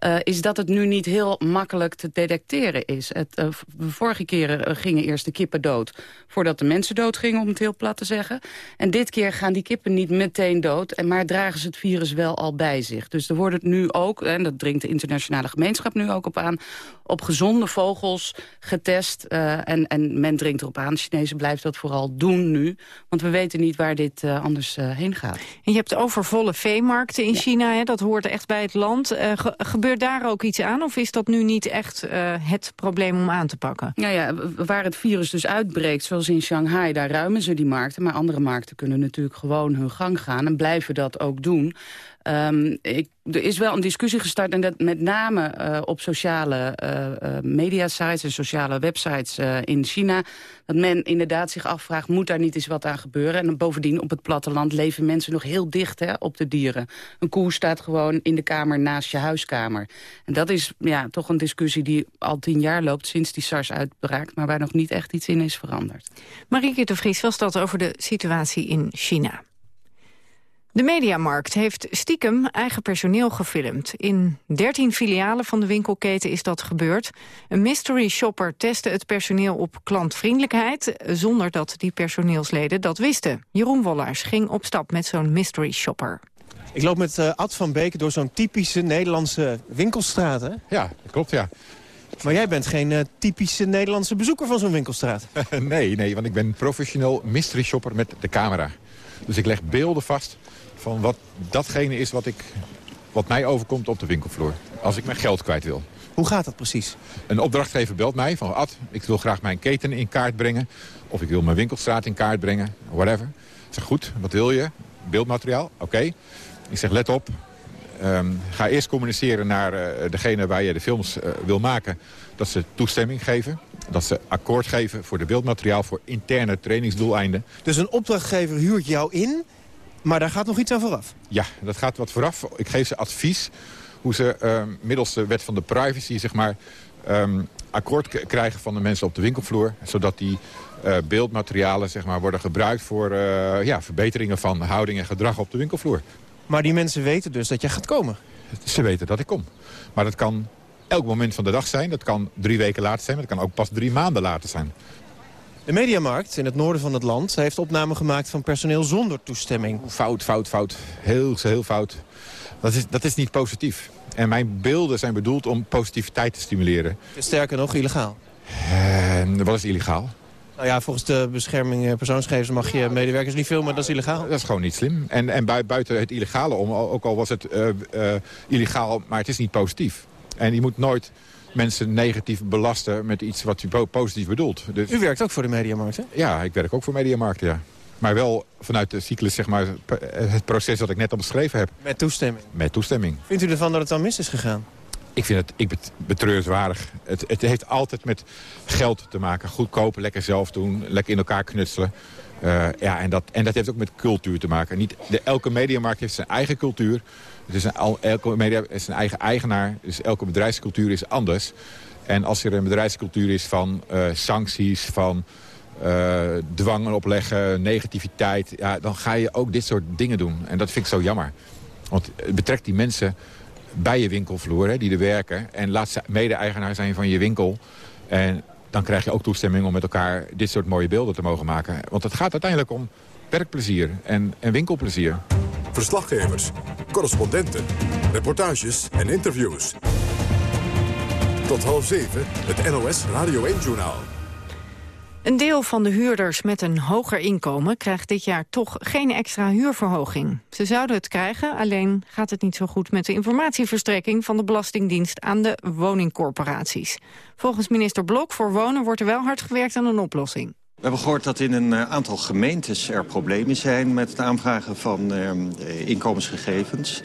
Uh, is dat het nu niet heel makkelijk te detecteren is. Het, de vorige keren gingen eerst de kippen dood... voordat de mensen doodgingen, om het heel plat te zeggen. En dit keer gaan die kippen niet meteen dood... Maar dragen ze het virus wel al bij zich. Dus er wordt het nu ook, en dat dringt de internationale gemeenschap nu ook op aan... op gezonde vogels getest. en, en men dringt erop aan, de Chinezen blijven dat vooral doen nu. Want we weten niet waar dit anders heen gaat. En je hebt overvolle veemarkten in ja. China, hè? dat hoort echt bij het land. Ge gebeurt daar ook iets aan of is dat nu niet echt het probleem om aan te pakken? Nou ja, waar het virus dus uitbreekt, zoals in Shanghai, daar ruimen ze die markten. Maar andere markten kunnen natuurlijk gewoon hun gang gaan en blijven dat ook doen. Ik, er is wel een discussie gestart en dat met name uh, op sociale uh, uh, mediasites en sociale websites in China. Dat men inderdaad zich afvraagt, moet daar niet eens wat aan gebeuren? En bovendien op het platteland leven mensen nog heel dicht hè, op de dieren. Een koe staat gewoon in de kamer naast je huiskamer. En dat is ja, toch een discussie die al tien jaar loopt sinds die SARS-uitbraak. Maar waar nog niet echt iets in is veranderd. Marieke de Vries was dat over de situatie in China. De Mediamarkt heeft stiekem eigen personeel gefilmd. In 13 filialen van de winkelketen is dat gebeurd. Een mystery shopper testte het personeel op klantvriendelijkheid... zonder dat die personeelsleden dat wisten. Jeroen Wollars ging op stap met zo'n mystery shopper. Ik loop met uh, Ad van Beek door zo'n typische Nederlandse winkelstraat, hè? Ja, dat klopt, ja. Maar jij bent geen uh, typische Nederlandse bezoeker van zo'n winkelstraat. nee, nee, want ik ben professioneel mystery shopper met de camera. Dus ik leg beelden vast van wat datgene is wat, ik, wat mij overkomt op de winkelvloer. Als ik mijn geld kwijt wil. Hoe gaat dat precies? Een opdrachtgever belt mij van... Ad, ik wil graag mijn keten in kaart brengen. Of ik wil mijn winkelstraat in kaart brengen. Whatever. Ik zeg, goed, wat wil je? Beeldmateriaal? Oké. Ik zeg, let op. Um, ga eerst communiceren naar uh, degene waar je de films uh, wil maken. Dat ze toestemming geven. Dat ze akkoord geven voor de beeldmateriaal voor interne trainingsdoeleinden. Dus een opdrachtgever huurt jou in maar daar gaat nog iets aan vooraf? Ja, dat gaat wat vooraf. Ik geef ze advies hoe ze uh, middels de wet van de privacy... zeg maar, um, akkoord krijgen van de mensen op de winkelvloer... zodat die uh, beeldmaterialen zeg maar, worden gebruikt voor uh, ja, verbeteringen van houding en gedrag op de winkelvloer. Maar die mensen weten dus dat jij gaat komen? Ze weten dat ik kom. Maar dat kan elk moment van de dag zijn. Dat kan drie weken later zijn, maar dat kan ook pas drie maanden later zijn. De Mediamarkt in het noorden van het land heeft opname gemaakt van personeel zonder toestemming. Fout, fout, fout. Heel, heel fout. Dat is, dat is niet positief. En mijn beelden zijn bedoeld om positiviteit te stimuleren. Sterker nog, illegaal. Uh, wat is illegaal? Nou ja, volgens de bescherming eh, persoonsgegevens mag je medewerkers niet filmen. Dat is illegaal. Dat is gewoon niet slim. En, en buiten het illegale om, ook al was het uh, uh, illegaal, maar het is niet positief. En je moet nooit mensen negatief belasten met iets wat u positief bedoelt. Dus... U werkt ook voor de Mediamarkt, hè? Ja, ik werk ook voor Mediamarkt, ja. Maar wel vanuit de cyclus, zeg maar, het proces dat ik net al beschreven heb. Met toestemming? Met toestemming. Vindt u ervan dat het dan mis is gegaan? Ik vind het ik betreurenswaardig. Het, het heeft altijd met geld te maken. Goed kopen, lekker zelf doen, lekker in elkaar knutselen. Uh, ja, en dat, en dat heeft ook met cultuur te maken. Niet, de, elke mediamarkt heeft zijn eigen cultuur. Het is een, elke media is zijn eigen eigenaar. Dus elke bedrijfscultuur is anders. En als er een bedrijfscultuur is van uh, sancties, van uh, dwang opleggen, negativiteit... Ja, dan ga je ook dit soort dingen doen. En dat vind ik zo jammer. Want het betrekt die mensen bij je winkelvloer, hè, die er werken... en laat ze mede-eigenaar zijn van je winkel. En dan krijg je ook toestemming om met elkaar dit soort mooie beelden te mogen maken. Want het gaat uiteindelijk om werkplezier en, en winkelplezier. Verslaggevers, correspondenten, reportages en interviews. Tot half zeven, het NOS Radio 1-journaal. Een deel van de huurders met een hoger inkomen krijgt dit jaar toch geen extra huurverhoging. Ze zouden het krijgen, alleen gaat het niet zo goed met de informatieverstrekking van de Belastingdienst aan de woningcorporaties. Volgens minister Blok voor Wonen wordt er wel hard gewerkt aan een oplossing. We hebben gehoord dat in een eh, aantal gemeentes er problemen zijn met het aanvragen van uh, inkomensgegevens.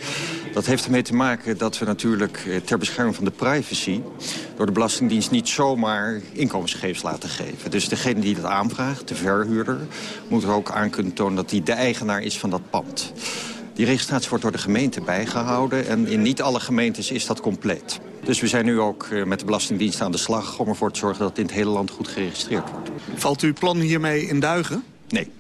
Dat heeft ermee te maken dat we natuurlijk uh, ter bescherming van de privacy... door de Belastingdienst niet zomaar inkomensgegevens laten geven. Dus degene die dat aanvraagt, de verhuurder, moet er ook aan kunnen tonen dat hij de eigenaar is van dat pand. Die registratie wordt door de gemeente bijgehouden en in niet alle gemeentes is dat compleet. Dus we zijn nu ook eh, met de Belastingdienst aan de slag... om ervoor te zorgen dat het in het hele land goed geregistreerd wordt. Valt uw plan hiermee in duigen? Nee.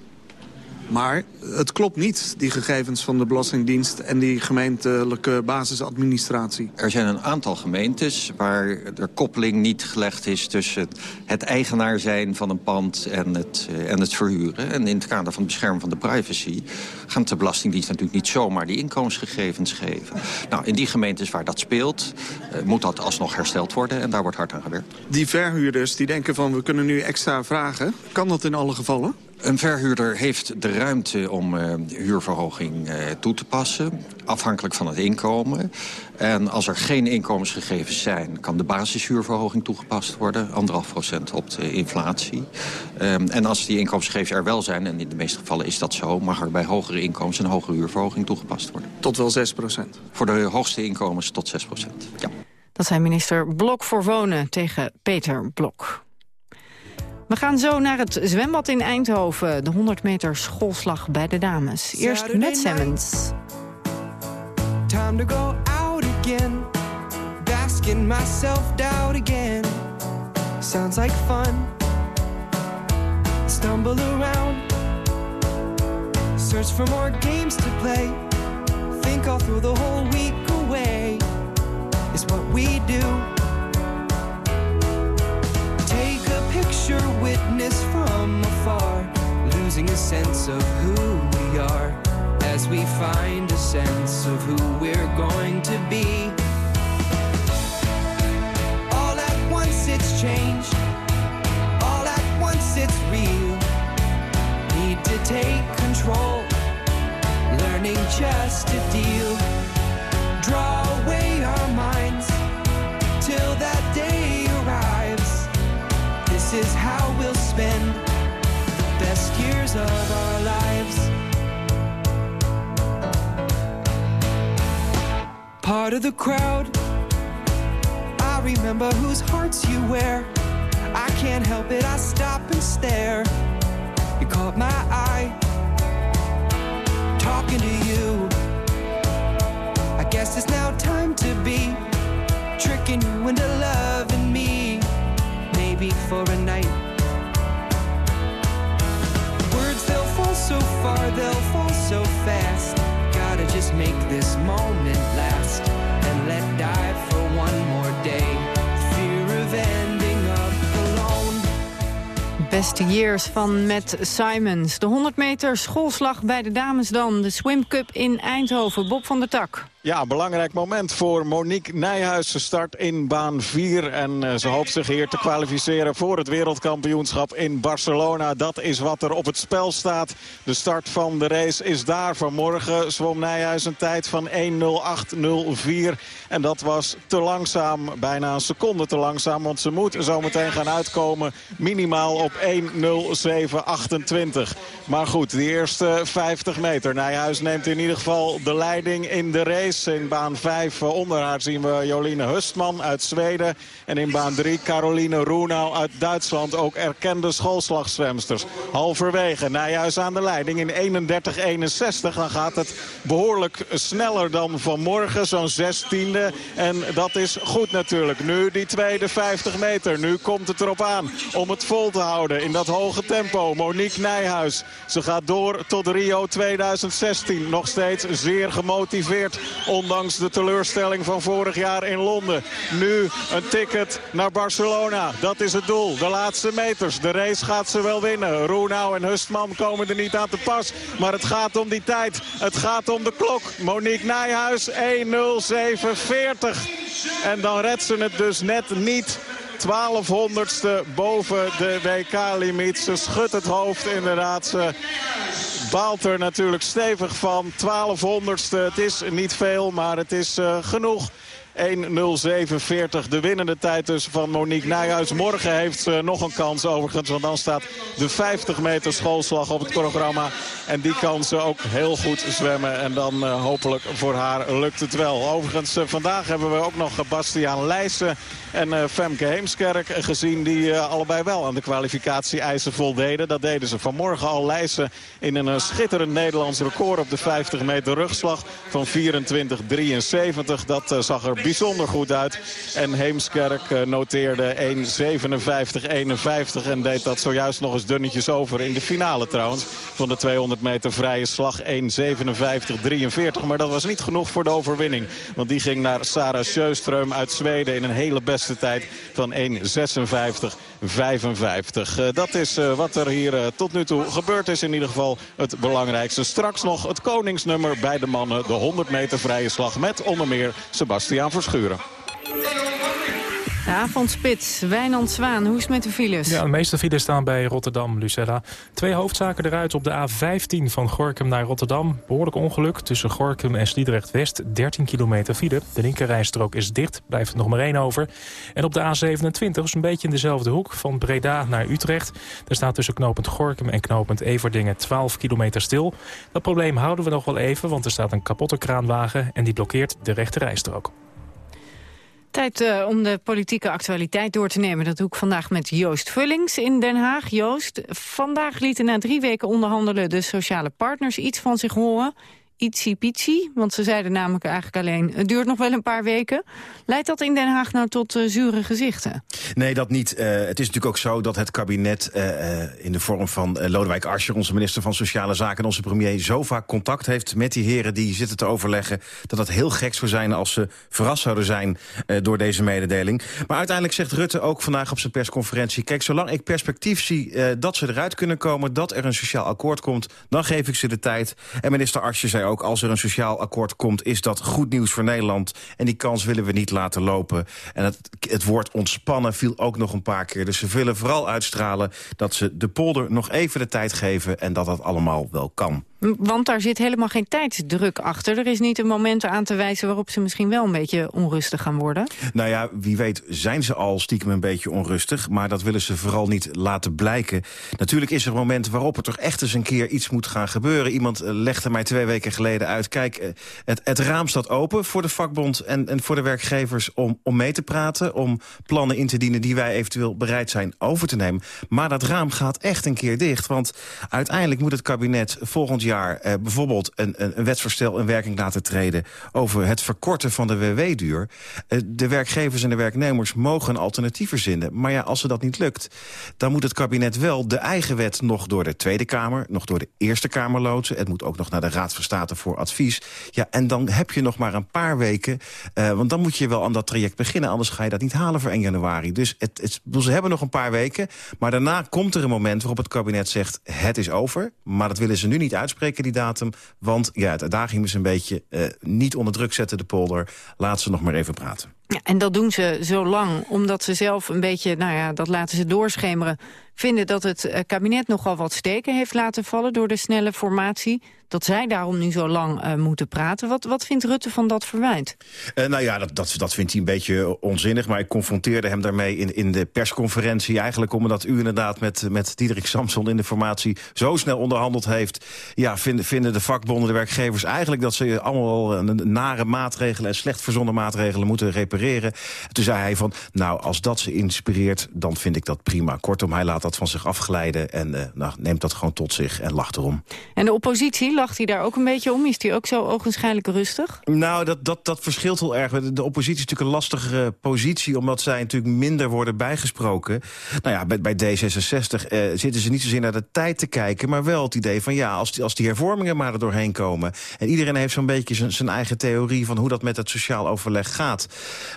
Maar het klopt niet, die gegevens van de Belastingdienst... en die gemeentelijke basisadministratie. Er zijn een aantal gemeentes waar er koppeling niet gelegd is... tussen het eigenaar zijn van een pand en het, eh, en het verhuren. En in het kader van het beschermen van de privacy... gaat de Belastingdienst natuurlijk niet zomaar die inkomensgegevens geven. Nou, in die gemeentes waar dat speelt, uh, moet dat alsnog hersteld worden... en daar wordt hard aan gewerkt. Die verhuurders die denken van we kunnen nu extra vragen. Kan dat in alle gevallen? Een verhuurder heeft de ruimte om uh, huurverhoging uh, toe te passen, afhankelijk van het inkomen. En als er geen inkomensgegevens zijn, kan de basishuurverhoging toegepast worden. Anderhalf procent op de inflatie. Um, en als die inkomensgegevens er wel zijn, en in de meeste gevallen is dat zo... mag er bij hogere inkomens een hogere huurverhoging toegepast worden. Tot wel 6 procent? Voor de hoogste inkomens tot 6 procent, ja. Dat zei minister Blok voor Wonen tegen Peter Blok. We gaan zo naar het zwembad in Eindhoven. De 100 meter schoolslag bij de dames. Eerst met Simmons. Time to go out again. Bask in my self-doubt again. Sounds like fun. Stumble around. Search for more games to play. Think I'll throw the whole week away. Is what we do. Witness from afar, losing a sense of who we are as we find a sense of who we're going to be. All at once it's changed, all at once it's real. Need to take control, learning just to deal. Part of the crowd, I remember whose hearts you wear. I can't help it, I stop and stare. You caught my eye, talking to you. I guess it's now time to be tricking you into loving me maybe for a night. Words, they'll fall so far, they'll fall so fast. Make this moment last and let die for one more day. Fear of ending up alone. Beste years van Matt Simons. De 100 meter schoolslag bij de dames dan. De Swim Cup in Eindhoven. Bob van der Tak. Ja, belangrijk moment voor Monique Nijhuis. Ze start in baan 4 en uh, ze hoopt zich hier te kwalificeren voor het wereldkampioenschap in Barcelona. Dat is wat er op het spel staat. De start van de race is daar vanmorgen. Zwom Nijhuis een tijd van 1.08.04. En dat was te langzaam, bijna een seconde te langzaam. Want ze moet zo meteen gaan uitkomen minimaal op 1.07.28. Maar goed, die eerste 50 meter. Nijhuis neemt in ieder geval de leiding in de race. In baan 5 eh, onder haar zien we Joline Hustman uit Zweden. En in baan 3 Caroline Roenau uit Duitsland. Ook erkende schoolslagzwemsters. Halverwege Nijhuis aan de leiding in 31-61. Dan gaat het behoorlijk sneller dan vanmorgen. Zo'n 16e. En dat is goed natuurlijk. Nu die tweede 50 meter. Nu komt het erop aan om het vol te houden in dat hoge tempo. Monique Nijhuis. Ze gaat door tot Rio 2016. Nog steeds zeer gemotiveerd Ondanks de teleurstelling van vorig jaar in Londen. Nu een ticket naar Barcelona. Dat is het doel. De laatste meters. De race gaat ze wel winnen. Roenau en Hustman komen er niet aan te pas. Maar het gaat om die tijd. Het gaat om de klok. Monique Nijhuis 1.07.40. En dan redt ze het dus net niet 1200ste boven de WK-limiet. Ze schudt het hoofd inderdaad. Ze baalt er natuurlijk stevig van. 1200ste, het is niet veel, maar het is uh, genoeg. 1.07.40. De winnende tijd dus van Monique Nijhuis. Morgen heeft ze nog een kans overigens. Want dan staat de 50 meter schoolslag op het programma. En die kan ze ook heel goed zwemmen. En dan uh, hopelijk voor haar lukt het wel. Overigens, uh, vandaag hebben we ook nog Bastiaan Leijsen en uh, Femke Heemskerk gezien. Die allebei wel aan de kwalificatie-eisen voldeden. Dat deden ze vanmorgen al. Leijsen in een schitterend Nederlands record op de 50 meter rugslag van 24.73. Dat zag er bijzonder goed uit. En Heemskerk eh, noteerde 1.57.51 en deed dat zojuist nog eens dunnetjes over in de finale trouwens. Van de 200 meter vrije slag 1.57.43. Maar dat was niet genoeg voor de overwinning. Want die ging naar Sarah Sjöström uit Zweden in een hele beste tijd van 1.56.55. Uh, dat is uh, wat er hier tot nu toe gebeurd is. In ieder geval het belangrijkste. Straks nog het koningsnummer bij de mannen. De 100 meter vrije slag met onder meer Sebastiaan Verschuren. De avondspits, Wijnand Zwaan, hoe is het met de files? Ja, de meeste files staan bij Rotterdam, Lucella. Twee hoofdzaken eruit op de A15 van Gorkum naar Rotterdam. Behoorlijk ongeluk tussen Gorkum en Sliedrecht-West. 13 kilometer file. De linkerrijstrook is dicht, blijft er nog maar één over. En op de A27 is een beetje in dezelfde hoek, van Breda naar Utrecht. Daar staat tussen knooppunt Gorkum en knooppunt Everdingen 12 kilometer stil. Dat probleem houden we nog wel even, want er staat een kapotte kraanwagen... en die blokkeert de rechterrijstrook. Tijd uh, om de politieke actualiteit door te nemen. Dat doe ik vandaag met Joost Vullings in Den Haag. Joost, vandaag lieten na drie weken onderhandelen de sociale partners iets van zich horen ietsiepietsie. Want ze zeiden namelijk eigenlijk alleen... het duurt nog wel een paar weken. Leidt dat in Den Haag nou tot uh, zure gezichten? Nee, dat niet. Uh, het is natuurlijk ook zo dat het kabinet uh, in de vorm van Lodewijk Asscher... onze minister van Sociale Zaken en onze premier... zo vaak contact heeft met die heren die zitten te overleggen... dat het heel gek zou zijn als ze verrast zouden zijn door deze mededeling. Maar uiteindelijk zegt Rutte ook vandaag op zijn persconferentie... kijk, zolang ik perspectief zie dat ze eruit kunnen komen... dat er een sociaal akkoord komt, dan geef ik ze de tijd. En minister Asscher zei ook ook als er een sociaal akkoord komt... is dat goed nieuws voor Nederland. En die kans willen we niet laten lopen. En het, het woord ontspannen viel ook nog een paar keer. Dus ze willen vooral uitstralen dat ze de polder nog even de tijd geven... en dat dat allemaal wel kan. Want daar zit helemaal geen tijdsdruk achter. Er is niet een moment aan te wijzen waarop ze misschien wel een beetje onrustig gaan worden. Nou ja, wie weet zijn ze al stiekem een beetje onrustig. Maar dat willen ze vooral niet laten blijken. Natuurlijk is er een moment waarop er toch echt eens een keer iets moet gaan gebeuren. Iemand eh, legde mij twee weken geleden uit. Kijk, eh, het, het raam staat open voor de vakbond en, en voor de werkgevers om, om mee te praten. Om plannen in te dienen die wij eventueel bereid zijn over te nemen. Maar dat raam gaat echt een keer dicht. Want uiteindelijk moet het kabinet volgend jaar eh, bijvoorbeeld een, een, een, wetsvoorstel in werking laten treden... over het verkorten van de WW-duur. Eh, de werkgevers en de werknemers mogen een alternatief verzinnen. Maar ja, als ze dat niet lukt, dan moet het kabinet wel de eigen wet... nog door de Tweede Kamer, nog door de Eerste Kamer loodsen. Het moet ook nog naar de Raad van State voor advies. Ja, en dan heb je nog maar een paar weken... Uh, want dan moet je wel aan dat traject beginnen. Anders ga je dat niet halen voor 1 januari. Dus het, het, ze hebben nog een paar weken. Maar daarna komt er een moment waarop het kabinet zegt... het is over, maar dat willen ze nu niet uitspreken spreken die datum. Want ja, het uitdaging is een beetje uh, niet onder druk zetten de polder. Laat ze nog maar even praten. Ja, en dat doen ze zo lang, omdat ze zelf een beetje, nou ja, dat laten ze doorschemeren... vinden dat het eh, kabinet nogal wat steken heeft laten vallen door de snelle formatie dat zij daarom nu zo lang uh, moeten praten. Wat, wat vindt Rutte van dat verwijt? Uh, nou ja, dat, dat, vindt hij een beetje onzinnig. Maar ik confronteerde hem daarmee in, in de persconferentie. Eigenlijk omdat u inderdaad met, met Diederik Samson in de formatie... zo snel onderhandeld heeft. Ja, vinden, vinden de vakbonden, de werkgevers eigenlijk... dat ze allemaal nare maatregelen en slecht verzonnen maatregelen moeten repareren. Toen zei hij van, nou, als dat ze inspireert... dan vind ik dat prima. Kortom, hij laat dat van zich afglijden... en uh, nou, neemt dat gewoon tot zich en lacht erom. En de oppositie lacht hij daar ook een beetje om? Is hij ook zo ogenschijnlijk rustig? Nou, dat, dat, dat verschilt heel erg. De oppositie is natuurlijk een lastige positie... omdat zij natuurlijk minder worden bijgesproken. Nou ja, bij, bij D66 eh, zitten ze niet zozeer naar de tijd te kijken... maar wel het idee van ja, als die, als die hervormingen maar er doorheen komen... en iedereen heeft zo'n beetje zijn, zijn eigen theorie... van hoe dat met het sociaal overleg gaat.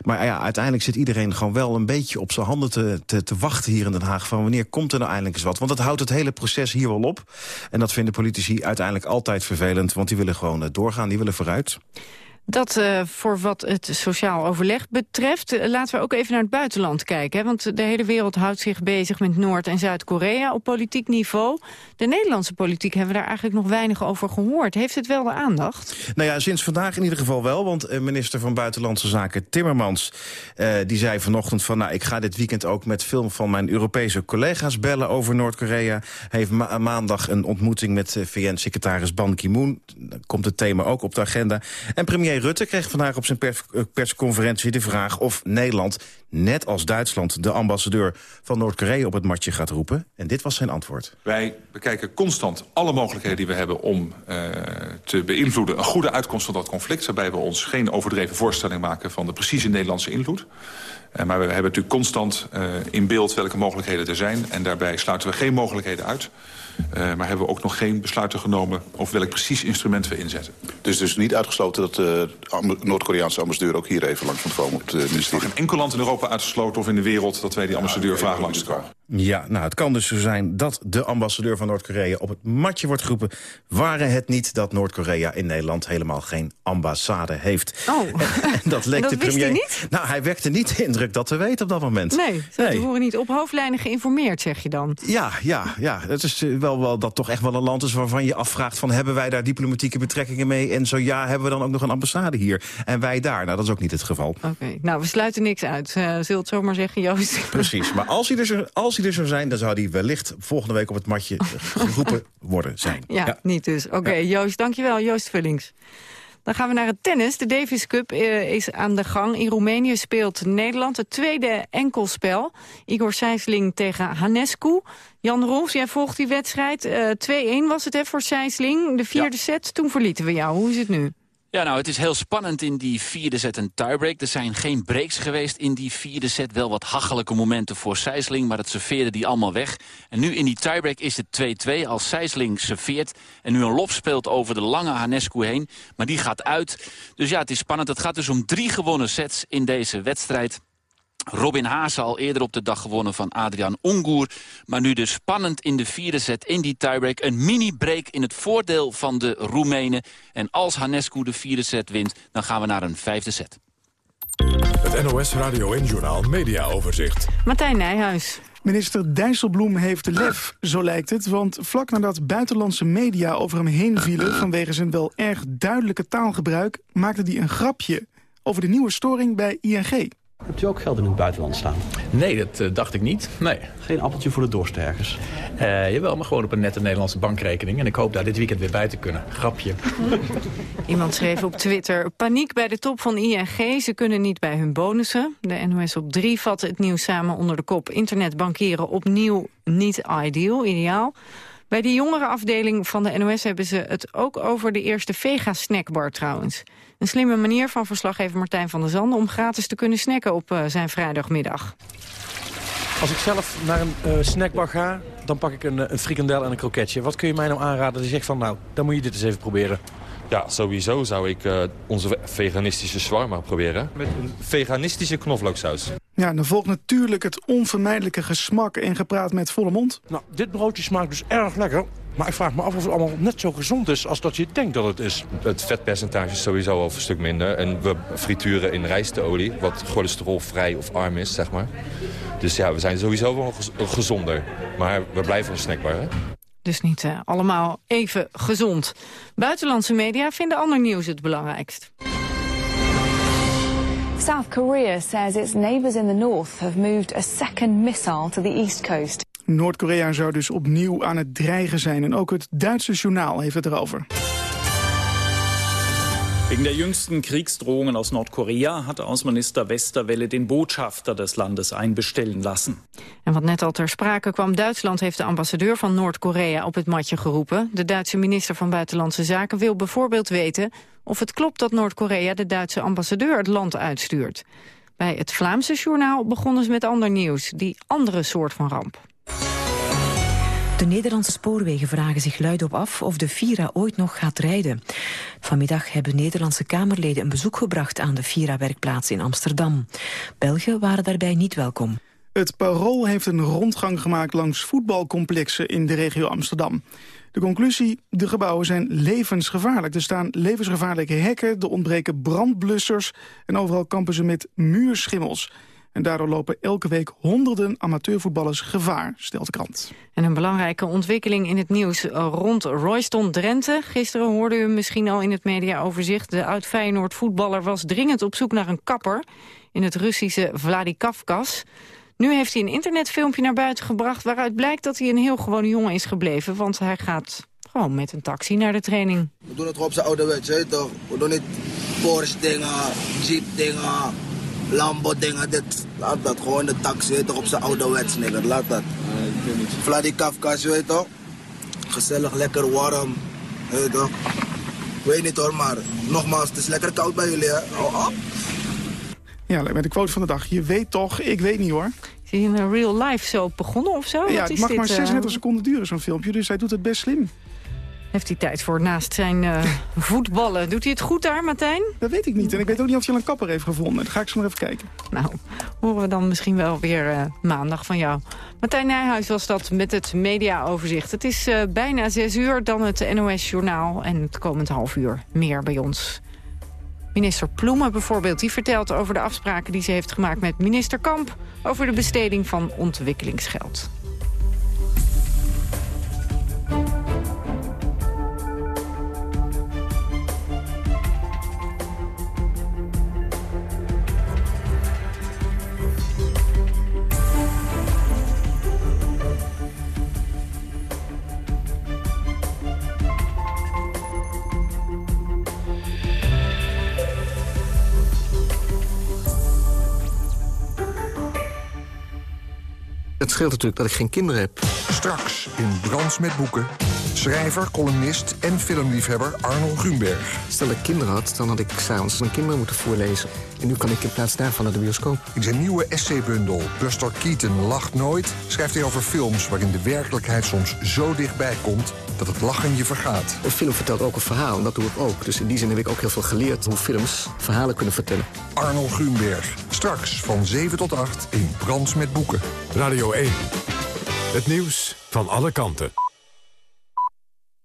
Maar ja, uiteindelijk zit iedereen gewoon wel een beetje op zijn handen te, te, te wachten hier in Den Haag... van wanneer komt er nou eindelijk eens wat? Want dat houdt het hele proces hier wel op. En dat vinden politici uiteindelijk altijd vervelend, want die willen gewoon eh, doorgaan, die willen vooruit. Dat uh, voor wat het sociaal overleg betreft. Uh, laten we ook even naar het buitenland kijken. Hè? Want de hele wereld houdt zich bezig met Noord- en Zuid-Korea op politiek niveau. De Nederlandse politiek hebben we daar eigenlijk nog weinig over gehoord. Heeft het wel de aandacht? Nou ja, sinds vandaag in ieder geval wel. Want uh, minister van Buitenlandse Zaken Timmermans... die zei vanochtend van... nou, ik ga dit weekend ook met veel van mijn Europese collega's bellen over Noord-Korea. Heeft ma maandag een ontmoeting met VN-secretaris Ban Ki-moon. Dan komt het thema ook op de agenda. En premier Rutte kreeg vandaag op zijn pers persconferentie de vraag of Nederland, net als Duitsland, de ambassadeur van Noord-Korea op het matje gaat roepen. En dit was zijn antwoord. Wij bekijken constant alle mogelijkheden die we hebben om uh, te beïnvloeden een goede uitkomst van dat conflict. Waarbij we ons geen overdreven voorstelling maken van de precieze Nederlandse invloed. Uh, maar we hebben natuurlijk constant in beeld welke mogelijkheden er zijn. En daarbij sluiten we geen mogelijkheden uit. Uh, maar hebben we ook nog geen besluiten genomen over welk precies instrument we inzetten. Dus dus niet uitgesloten dat de Noord-Koreaanse ambassadeur ook hier even langs moet komen op het ministerie? Er geen enkel land in Europa uitgesloten of in de wereld dat wij die ambassadeur ja, vragen langs te komen. Ja, nou, het kan dus zo zijn dat de ambassadeur van Noord-Korea op het matje wordt geroepen... waren het niet dat Noord Noord-Korea in Nederland helemaal geen ambassade heeft. Oh, En dat leek dat de wist premier. hij niet? Nou, hij wekte niet de indruk dat te weten op dat moment. Nee, ze worden niet op hoofdlijnen geïnformeerd, zeg je dan. Ja, ja, ja. Het is eh, wel, wel dat toch echt wel een land is waarvan je afvraagt... van hebben wij daar diplomatieke betrekkingen mee? En zo ja, hebben we dan ook nog een ambassade hier? En wij daar? Nou, dat is ook niet het geval. Oké, nou, we sluiten niks uit. Uh, zult het zomaar zeggen, Joost. Precies, maar als hij, er zou, als hij er zou zijn... dan zou hij wellicht volgende week op het matje geroepen worden zijn. Ja, niet dus. Oké, Joost, dankjewel. Joost Vullings. Dan gaan we naar het tennis. De Davis Cup uh, is aan de gang. In Roemenië speelt Nederland het tweede enkelspel. Igor Sijsling tegen Hanescu. Jan Rolfs, jij volgt die wedstrijd. Uh, 2-1 was het hè, voor Sijsling. De vierde ja. set, toen verlieten we jou. Hoe is het nu? Ja, nou, het is heel spannend in die vierde set een tiebreak. Er zijn geen breaks geweest in die vierde set. Wel wat hachelijke momenten voor Sijsling, maar het serveerde die allemaal weg. En nu in die tiebreak is het 2-2 als Sijsling serveert. En nu een lof speelt over de lange Hanescu heen. Maar die gaat uit. Dus ja, het is spannend. Het gaat dus om drie gewonnen sets in deze wedstrijd. Robin Haase al eerder op de dag gewonnen van Adrian Ongoer. Maar nu dus spannend in de vierde set in die tiebreak. Een mini-break in het voordeel van de Roemenen. En als Hanescu de vierde set wint, dan gaan we naar een vijfde set. Het NOS Radio en Journaal Media Overzicht. Martijn Nijhuis. Minister Dijsselbloem heeft lef, zo lijkt het. Want vlak nadat buitenlandse media over hem heen vielen... vanwege zijn wel erg duidelijke taalgebruik... maakte hij een grapje over de nieuwe storing bij ING. Hebt u ook geld in het buitenland staan? Nee, dat uh, dacht ik niet. Nee. Geen appeltje voor de dorst ergens? Uh, jawel, maar gewoon op een nette Nederlandse bankrekening. En ik hoop daar dit weekend weer bij te kunnen. Grapje. Iemand schreef op Twitter... Paniek bij de top van ING. Ze kunnen niet bij hun bonussen. De NOS op 3 vat het nieuws samen onder de kop... internetbankieren opnieuw niet ideal, ideaal. Bij de jongere afdeling van de NOS hebben ze het ook over de eerste Vega-snackbar trouwens. Een slimme manier van verslaggever Martijn van der Zanden... om gratis te kunnen snacken op uh, zijn vrijdagmiddag. Als ik zelf naar een uh, snackbar ga, dan pak ik een, een frikandel en een kroketje. Wat kun je mij nou aanraden dat je zegt van nou, dan moet je dit eens even proberen? Ja, sowieso zou ik uh, onze veganistische shawarma proberen. Met een veganistische knoflooksaus. Ja, dan volgt natuurlijk het onvermijdelijke gesmak en gepraat met volle mond. Nou, dit broodje smaakt dus erg lekker. Maar ik vraag me af of het allemaal net zo gezond is als dat je denkt dat het is. Het vetpercentage is sowieso al een stuk minder. En we frituren in rijstolie, wat cholesterolvrij of arm is, zeg maar. Dus ja, we zijn sowieso wel gezonder. Maar we blijven een snackbar, hè? Dus niet uh, allemaal even gezond. Buitenlandse media vinden ander nieuws het belangrijkst. South Korea says its neighbors in the north have moved a second missile to the east coast. Noord-Korea zou dus opnieuw aan het dreigen zijn. En ook het Duitse journaal heeft het erover. Wegen der jüngsten Kriegsdrohungen aus Nordkorea hat Außenminister Westerwelle den Botschafter des Landes einbestellen lassen. En wat net al ter sprake kwam, Duitsland heeft de ambassadeur van Noord-Korea op het matje geroepen. De Duitse minister van Buitenlandse Zaken wil bijvoorbeeld weten of het klopt dat Noord-Korea de Duitse ambassadeur het land uitstuurt. Bij het Vlaamse journaal begonnen ze met ander nieuws, die andere soort van ramp. De Nederlandse spoorwegen vragen zich luidop af of de Vira ooit nog gaat rijden. Vanmiddag hebben Nederlandse Kamerleden een bezoek gebracht aan de Vira-werkplaats in Amsterdam. Belgen waren daarbij niet welkom. Het Parool heeft een rondgang gemaakt langs voetbalcomplexen in de regio Amsterdam. De conclusie, de gebouwen zijn levensgevaarlijk. Er staan levensgevaarlijke hekken, er ontbreken brandblussers... en overal kampen ze met muurschimmels. En daardoor lopen elke week honderden amateurvoetballers gevaar, stelt de krant. En een belangrijke ontwikkeling in het nieuws rond Royston Drenthe. Gisteren hoorde u misschien al in het mediaoverzicht. De oud-Feyenoord voetballer was dringend op zoek naar een kapper... in het Russische Vladikavkaz. Nu heeft hij een internetfilmpje naar buiten gebracht... waaruit blijkt dat hij een heel gewone jongen is gebleven... want hij gaat gewoon met een taxi naar de training. We doen het gewoon op zijn ouderwets, toch? We doen niet Porsche-dingen, Jeep-dingen... Lambo-dingen, dit. Laat dat gewoon de taxi, weet toch, op zijn ouderwets, nigger. Laat dat. Vladikavkaz, weet toch? Gezellig, lekker warm, weet toch? Weet niet hoor, maar nogmaals, het is lekker koud bij jullie, hè? Oh, oh. Ja, met de quote van de dag. Je weet toch, ik weet niet hoor. Is hij in een real life zo begonnen of zo? Ja, Wat het mag dit, maar uh... 36 seconden duren zo'n filmpje, dus hij doet het best slim. Heeft hij tijd voor naast zijn uh, voetballen. Doet hij het goed daar, Martijn? Dat weet ik niet. En ik weet ook niet of hij al een kapper heeft gevonden. Dan ga ik zo maar even kijken. Nou, horen we dan misschien wel weer uh, maandag van jou. Martijn Nijhuis was dat met het mediaoverzicht. Het is uh, bijna zes uur, dan het NOS-journaal. En het komend half uur meer bij ons. Minister Ploemen bijvoorbeeld, die vertelt over de afspraken die ze heeft gemaakt met minister Kamp... over de besteding van ontwikkelingsgeld. Het scheelt natuurlijk dat ik geen kinderen heb. Straks in Brands met Boeken. Schrijver, columnist en filmliefhebber Arnold Grunberg. Stel dat ik kinderen had, dan had ik s'avonds mijn kinderen moeten voorlezen. En nu kan ik in plaats daarvan naar de bioscoop. In zijn nieuwe essaybundel Buster Keaton lacht nooit... schrijft hij over films waarin de werkelijkheid soms zo dichtbij komt... dat het lachen je vergaat. Een film vertelt ook een verhaal en dat doe ik ook. Dus in die zin heb ik ook heel veel geleerd hoe films verhalen kunnen vertellen. Arnold Grunberg. Straks van 7 tot 8 in Brands met Boeken. Radio 1. Het nieuws van alle kanten.